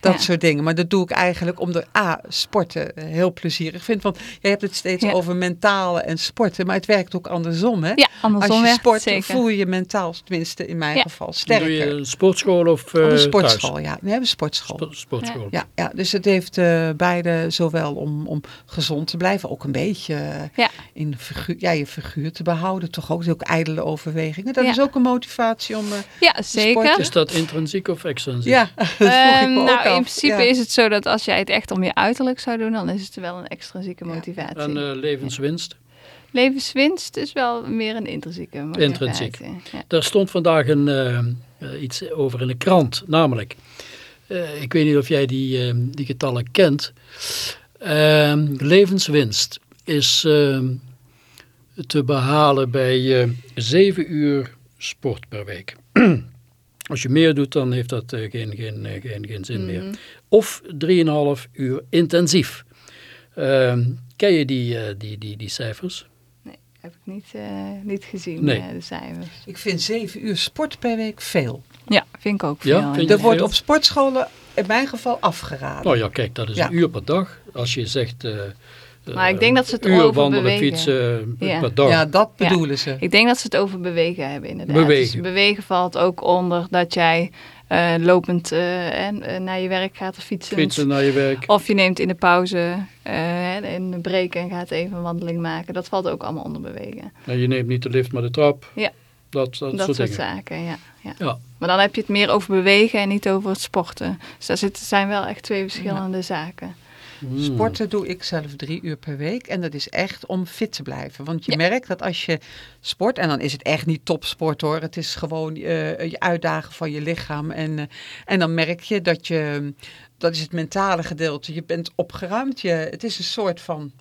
dat Ja. soort dingen. Maar dat doe ik eigenlijk om de A, sporten heel plezierig vind. Want jij hebt het steeds Ja. over mentale en sporten, maar het werkt ook andersom. Hè? Ja, andersom Als je werkt het sport, zeker. voel je je mentaal, tenminste in mijn Ja. geval, sterker. Doe je een sportschool of eh een sportschool, thuis? ja. We hebben een sportschool. Spo- sportschool. Ja, ja, dus het heeft eh, beide zowel om, om gezond te blijven, ook een beetje Ja. in figuur, ja, je figuur te behouden. Toch ook, ook ijdele overwegingen. Dat Ja. is ook een motivatie om... eh, Ja, zeker. sport Is dat intrinsiek of extrinsiek? ja, dat vroeg ik Ehm, nou, af. in principe Ja. is het zo dat als jij het echt om je uiterlijk zou doen, dan is het wel een extrinsieke Ja. motivatie. En eh, levenswinst? Levenswinst is wel meer een intrinsieke motivatie. Intrinsiek. Ja. Daar stond vandaag een, eh, iets over in de krant, namelijk. eh, ik weet niet of jij die, die getallen kent. Ehm, levenswinst is ehm, te behalen bij eh 7 uur sport per week. Als je meer doet, dan heeft dat eh, geen, geen, eh, geen, geen zin meer. Mhm. Of 3,5 uur intensief. Ehm, ken je die, eh, die, die, die cijfers? Heb ik niet, eh, niet gezien, Nee. eh, de cijfers. Ik vind zeven uur sport per week veel. Ja, vind ik ook Ja, veel. je Er wordt veel? op sportscholen in mijn geval afgeraden. Nou ja, kijk, dat is Ja. een uur per dag. Als je zegt... eh, Maar eh, ik denk dat ze het uur over wandelen, bewegen. fietsen eh, Ja. per dag. ja, dat Ja. bedoelen ze. Ik denk dat ze het over bewegen hebben inderdaad. Bewegen. Dus bewegen valt ook onder dat jij eh, lopend eh, en, eh, naar je werk gaat of fietsen. Fietsen naar je werk. Of je neemt in de pauze, eh, in de break en gaat even een wandeling maken. Dat valt ook allemaal onder bewegen. En je neemt niet de lift, maar de trap. Dat, dat, Dat soort zaken, ja, ja. Ja. Maar dan heb je het meer over bewegen en niet over het sporten. Dus daar zitten, zijn wel echt twee verschillende zaken. Hmm. Sporten doe ik zelf drie uur per week. En dat is echt om fit te blijven. Want je Ja. merkt dat als je sport, en dan is het echt niet topsport hoor. Het is gewoon eh, je uitdagen van je lichaam. En, eh, en dan merk je dat je, dat is het mentale gedeelte. Je bent opgeruimd. Je, het is een soort van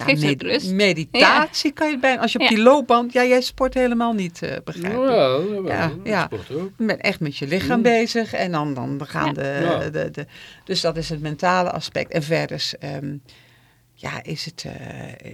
ja, Geeft het med- rust. meditatie kan je bijna. Als je op Ja. die loopband, ja jij sport helemaal niet eh begrijp ik. Ja, ja, Ja, ja. sport ook. Je bent echt met je lichaam Mm. bezig en dan, dan gaan Ja. de, Ja. de, de... Dus dat is het mentale aspect. En verder, ehm, ja, is het... eh,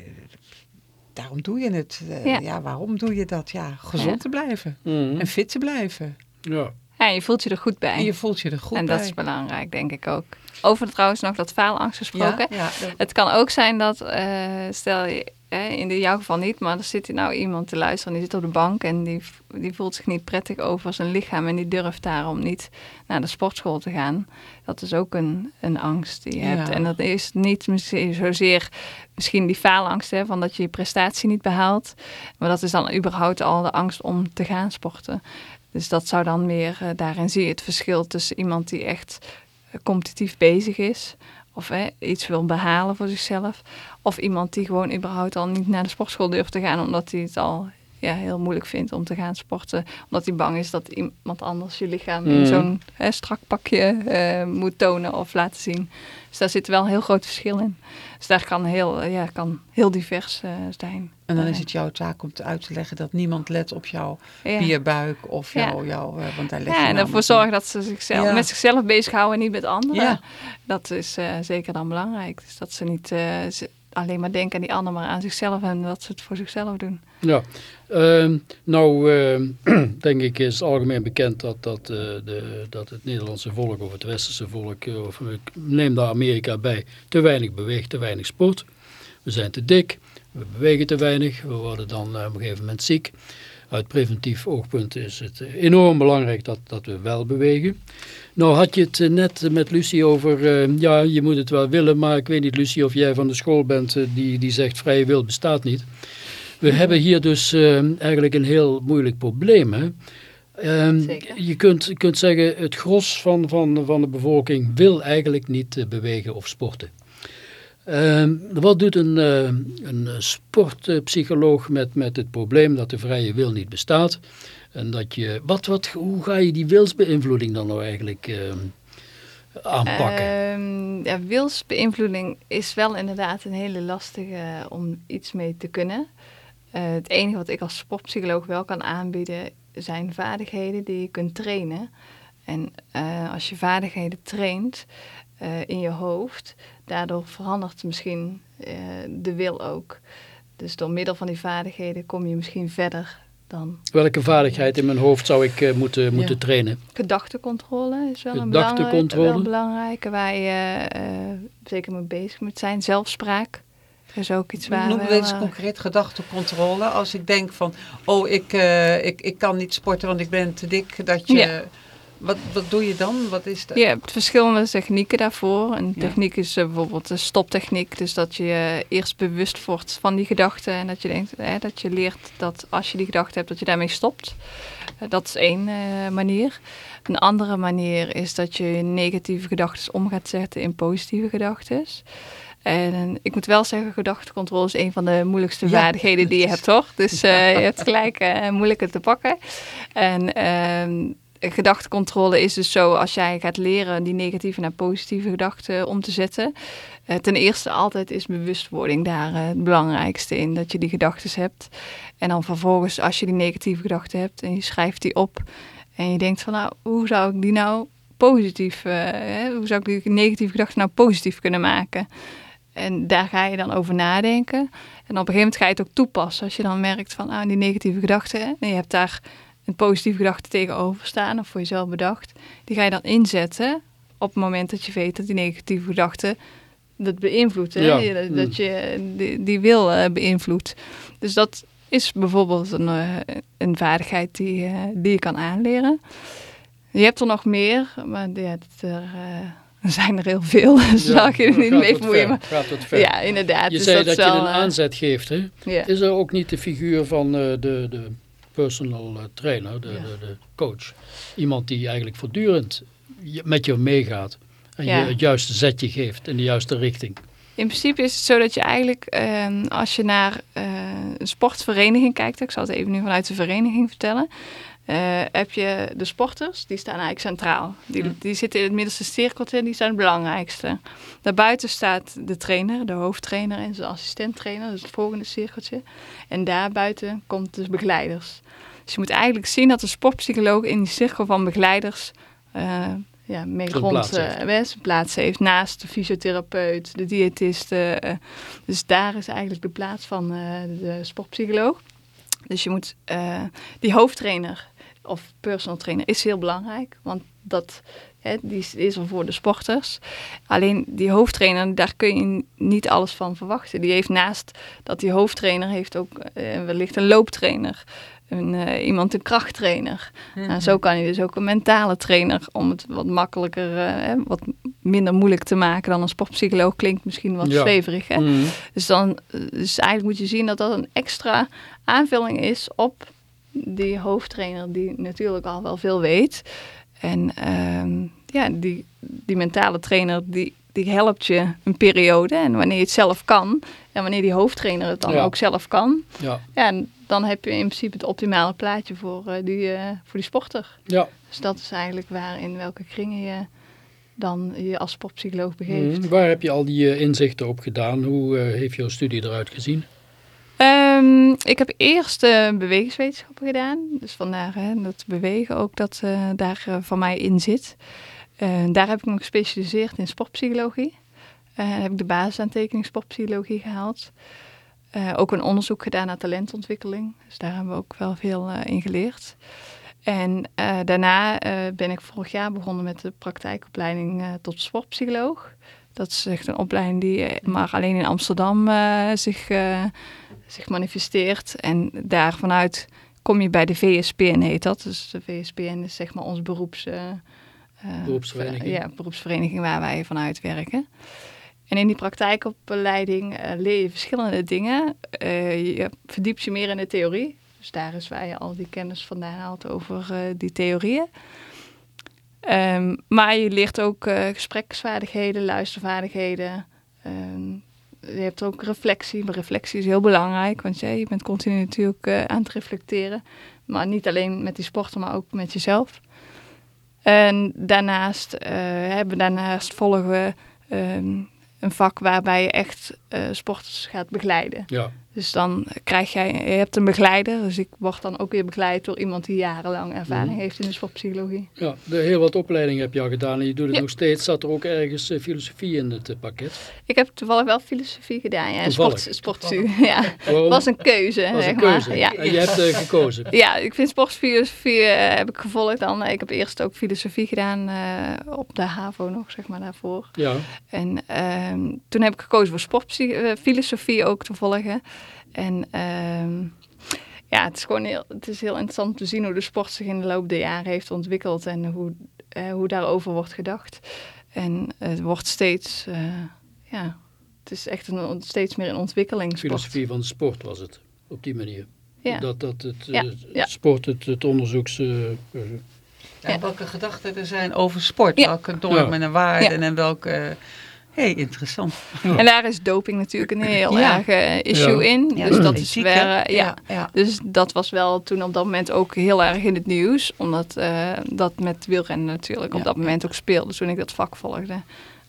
daarom doe je het. Eh, Ja. ja. waarom doe je dat? Ja, gezond Ja. te blijven. Mhm. En fit te blijven. Ja. Ja, je voelt je er goed bij. En je voelt je er goed en bij. dat is belangrijk, denk ik ook. Over trouwens nog dat faalangst gesproken. Ja, ja, dat- Het kan ook zijn dat, eh, stel je, hè, in jouw geval niet, maar er zit nou iemand te luisteren en die zit op de bank en die, die voelt zich niet prettig over zijn lichaam en die durft daarom niet naar de sportschool te gaan. Dat is ook een, een angst die je Ja. hebt. En dat is niet zozeer misschien die faalangst, hè, van dat je je prestatie niet behaalt, maar dat is dan überhaupt al de angst om te gaan sporten. Dus dat zou dan meer, eh, daarin zie je het verschil tussen iemand die echt eh, competitief bezig is. Of hè, iets wil behalen voor zichzelf. Of iemand die gewoon überhaupt al niet naar de sportschool durft te gaan. Omdat hij het al ja, heel moeilijk vindt om te gaan sporten. Omdat hij bang is dat iemand anders je lichaam in zo'n hè, strak pakje eh, moet tonen of laten zien. Dus daar zit wel een heel groot verschil in. Dus daar kan heel, ja, kan heel divers zijn. En dan is Ja. het jouw taak om te uit te leggen dat niemand let op jouw Ja. bierbuik of Ja. jouw, jouw eh, want daar leg je Ja, en ervoor zorgen dat ze zichzelf, Ja. met zichzelf bezighouden en niet met anderen. Ja. Dat is eh, zeker dan belangrijk. Dus dat ze niet eh, ze alleen maar denken aan die ander, maar aan zichzelf en dat ze het voor zichzelf doen. Ja, Ehm, nou ehm, denk ik is algemeen bekend dat, dat, eh, de, dat het Nederlandse volk of het westerse volk, of ik neem daar Amerika bij, te weinig beweegt, te weinig sport. We zijn te dik, we bewegen te weinig, we worden dan eh, op een gegeven moment ziek. Uit preventief oogpunt is het eh, enorm belangrijk dat, dat we wel bewegen. Nou had je het eh, net met Lucie over, ja je moet het wel willen, maar ik weet niet Lucie of jij van de school bent die, die zegt vrije wil bestaat niet. We hebben hier dus eigenlijk een heel moeilijk probleem. Hè? Ehm, je, kunt, kunt zeggen, het gros van, van, van de bevolking wil eigenlijk niet bewegen of sporten. Ehm, wat doet een, eh, een sportpsycholoog met, met het probleem dat de vrije wil niet bestaat? En dat je, wat, wat, hoe ga je die wilsbeïnvloeding dan nou eigenlijk ehm, aanpakken? Ehm, ja, wilsbeïnvloeding is wel inderdaad een hele lastige om iets mee te kunnen. Eh, het enige wat ik als sportpsycholoog wel kan aanbieden zijn vaardigheden die je kunt trainen. En eh, als je vaardigheden traint eh, in je hoofd, daardoor verandert misschien eh, de wil ook. Dus door middel van die vaardigheden kom je misschien verder dan Welke vaardigheid in mijn hoofd zou ik eh, moeten, moeten trainen? Gedachtecontrole is wel een belangrijke, Gedachtecontrole. wel een belangrijke waar je eh, zeker mee bezig moet zijn. Zelfspraak is ook iets waar Noem we eens wel, concreet gedachtecontrole. Als ik denk van, oh, ik, eh, ik, ik kan niet sporten, want ik ben te dik. Dat je, Ja. Wat, wat doe je dan? Wat is dat? Je hebt verschillende technieken daarvoor. Een Ja. techniek is eh, bijvoorbeeld de stoptechniek. Dus dat je eerst bewust wordt van die gedachten. En dat je denkt, hè, dat je leert dat als je die gedachte hebt, dat je daarmee stopt. Eh, dat is één eh, manier. Een andere manier is dat je negatieve gedachten om gaat zetten in positieve gedachten. En ik moet wel zeggen, gedachtecontrole is een van de moeilijkste Ja. vaardigheden die je hebt, toch? Dus eh, je hebt gelijk uh, moeilijker te pakken. En ehm, gedachtecontrole is dus zo, als jij gaat leren die negatieve naar positieve gedachten om te zetten. Uh, ten eerste altijd is bewustwording daar uh, het belangrijkste in, dat je die gedachten hebt. En dan vervolgens, als je die negatieve gedachten hebt en je schrijft die op en je denkt van, nou, hoe zou ik die nou positief, uh, hè, hoe zou ik die negatieve gedachten nou positief kunnen maken? En daar ga je dan over nadenken. En op een gegeven moment ga je het ook toepassen. Als je dan merkt van ah, die negatieve gedachten. En je hebt daar een positieve gedachte tegenover staan. Of voor jezelf bedacht. Die ga je dan inzetten. Op het moment dat je weet dat die negatieve gedachte dat beïnvloedt. Hè? Ja. Dat, dat je die, die wil uh, beïnvloedt. Dus dat is bijvoorbeeld een, uh, een vaardigheid die, uh, die je kan aanleren. Je hebt er nog meer. Maar ja, dat er... Zijn er heel veel, ja, zal ik je er niet mee vermoeien. Gaat het ver. Ja, inderdaad. Je dus zei dat, dat, wel, je een aanzet geeft. Hè? Ja. Is er ook niet de figuur van de, de personal eh, trainer, de, Ja. de, de coach. Iemand die eigenlijk voortdurend met je meegaat. En Ja. je het juiste zetje geeft in de juiste richting. In principe is het zo dat je eigenlijk, ehm, als je naar eh, een sportvereniging kijkt, ik zal het even nu vanuit de vereniging vertellen, eh, heb je de sporters, die staan eigenlijk centraal. Die, die zitten in het middelste cirkeltje en die zijn het belangrijkste. Daarbuiten staat de trainer, de hoofdtrainer en zijn assistenttrainer, dus het volgende cirkeltje. En daarbuiten komt de begeleiders. Dus je moet eigenlijk zien dat de sportpsycholoog in die cirkel van begeleiders eh, ja, mee rond plaats eh, heeft. plaats heeft. Naast de fysiotherapeut, de diëtist. eh, dus daar is eigenlijk de plaats van de sportpsycholoog. Dus je moet die hoofdtrainer of personal trainer is heel belangrijk. Want dat, hè, die is- is er voor de sporters. Alleen die hoofdtrainer, daar kun je niet alles van verwachten. Die heeft naast dat die hoofdtrainer heeft ook eh, wellicht een looptrainer. Een, eh, iemand een krachttrainer. Nou, zo kan je dus ook een mentale trainer om het wat makkelijker, eh, hè, wat minder moeilijk te maken dan een sportpsycholoog. Klinkt misschien wat Ja. zweverig. Hè? Mhm. Dus, dan, dus eigenlijk moet je zien dat dat een extra aanvulling is op die hoofdtrainer die natuurlijk al wel veel weet. En ehm, ja, die, die mentale trainer die, die helpt je een periode. En wanneer je het zelf kan en wanneer die hoofdtrainer het dan Ja. ook zelf kan. Ja. Ja, en dan heb je in principe het optimale plaatje voor, eh, die, eh, voor die sporter. Ja. Dus dat is eigenlijk waar in welke kringen je dan je als sportpsycholoog begeeft. Mhm. Waar heb je al die eh, inzichten op gedaan? Hoe heeft jouw studie eruit gezien? Ehm, ik heb eerst bewegingswetenschappen gedaan. Dus vandaar hè, dat bewegen ook dat eh, daar van mij in zit. Eh, daar heb ik me gespecialiseerd in sportpsychologie. Eh, heb ik de basisaantekening sportpsychologie gehaald. Eh, ook een onderzoek gedaan naar talentontwikkeling. Dus daar hebben we ook wel veel in geleerd. En daarna ben ik vorig jaar begonnen met de praktijkopleiding tot sportpsycholoog. Dat is echt een opleiding die maar alleen in Amsterdam zich, zich manifesteert. En daar vanuit kom je bij de VSPN heet dat. Dus de VSPN is zeg maar ons beroeps, Beroepsvereniging. Ja, beroepsvereniging waar wij vanuit werken. En in die praktijkopleiding eh, leer je verschillende dingen. Eh, je verdiept je meer in de theorie. Dus daar is waar je al die kennis vandaan haalt over eh, die theorieën. Ehm, maar je leert ook eh, gespreksvaardigheden, luistervaardigheden. Ehm, je hebt ook reflectie. Maar reflectie is heel belangrijk, want ja, je bent continu natuurlijk eh, aan het reflecteren. Maar niet alleen met die sporten, maar ook met jezelf. En daarnaast, eh, hebben, daarnaast volgen we ehm, een vak waarbij je echt eh, sporters gaat begeleiden. Ja. Dus dan krijg jij, je hebt een begeleider. Dus ik word dan ook weer begeleid door iemand die jarenlang ervaring Mhm. heeft in de sportpsychologie. ja, de, heel wat opleidingen heb je al gedaan en je doet het Ja. nog steeds. Zat er ook ergens eh, filosofie in het eh, pakket? Ik heb toevallig wel filosofie gedaan. Ja, Toevallig? sport, sportpsychologie. Ja, Waarom? was een keuze. Was zeg een keuze. Maar. Ja. En je hebt eh, gekozen. Ja, ik vind sportfilosofie heb ik gevolgd dan. Ik heb eerst ook filosofie gedaan op de HAVO nog, zeg maar, daarvoor. Ja. En ehm, toen heb ik gekozen voor sportfilosofie ook te volgen. En ehm, ja, het is gewoon heel, het is heel interessant om te zien hoe de sport zich in de loop der jaren heeft ontwikkeld en hoe, eh, hoe daarover wordt gedacht. En het wordt steeds, eh, ja, het is echt een, steeds meer een ontwikkeling. Filosofie van de sport was het, op die manier. Ja. Dat, dat het eh, sport, het, het onderzoeks... En Ja. welke gedachten er zijn over sport. Ja. Welke normen en waarden Ja. en welke... Hé, interessant. En daar is doping natuurlijk een heel Ja. erg eh, issue Ja. in. Ja, dus dat is weer, eh, ja. ja. Dus dat was wel toen op dat moment ook heel erg in het nieuws. Omdat eh, dat met wielrennen natuurlijk op Ja. dat moment ook speelde toen ik dat vak volgde.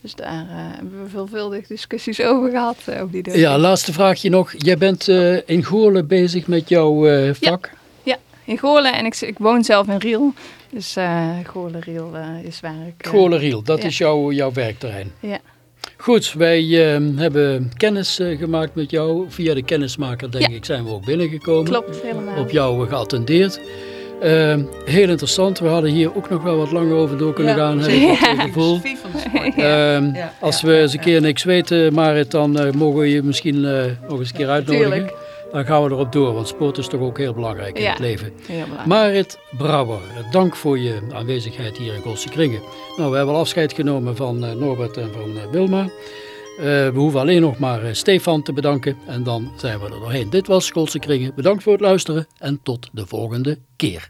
Dus daar eh, hebben we veelvuldig discussies over gehad. eh, over die doping. Ja, laatste vraagje nog. Jij bent eh, in Goorlen bezig met jouw eh, vak. In Goorlen en ik, ik woon zelf in Riel. Dus eh Goorlen Riel eh, is waar ik... eh, Goorlen-Riel, dat ja. is jouw, jouw werkterrein. Ja. Goed, wij eh, hebben kennis eh, gemaakt met jou. Via de kennismaker, denk Ja. ik, zijn we ook binnengekomen. Klopt, helemaal. Op jou geattendeerd. Eh, heel interessant. We hadden hier ook nog wel wat langer over door kunnen Ja, gaan. Heb ik het gevoel. Ehm, Ja, als we eens een keer niks weten, Marit, dan eh, mogen we je misschien eh, nog eens een keer uitnodigen. Tuurlijk. Dan gaan we erop door, want sport is toch ook heel belangrijk in Ja. het leven. Marit Brouwer, dank voor je aanwezigheid hier in Golse Kringen. Nou, we hebben al afscheid genomen van eh, Norbert en van eh, Wilma. we hoeven alleen nog maar Stefan te bedanken en dan zijn we er doorheen. Dit was Schoolse Kringen. Bedankt voor het luisteren en tot de volgende keer.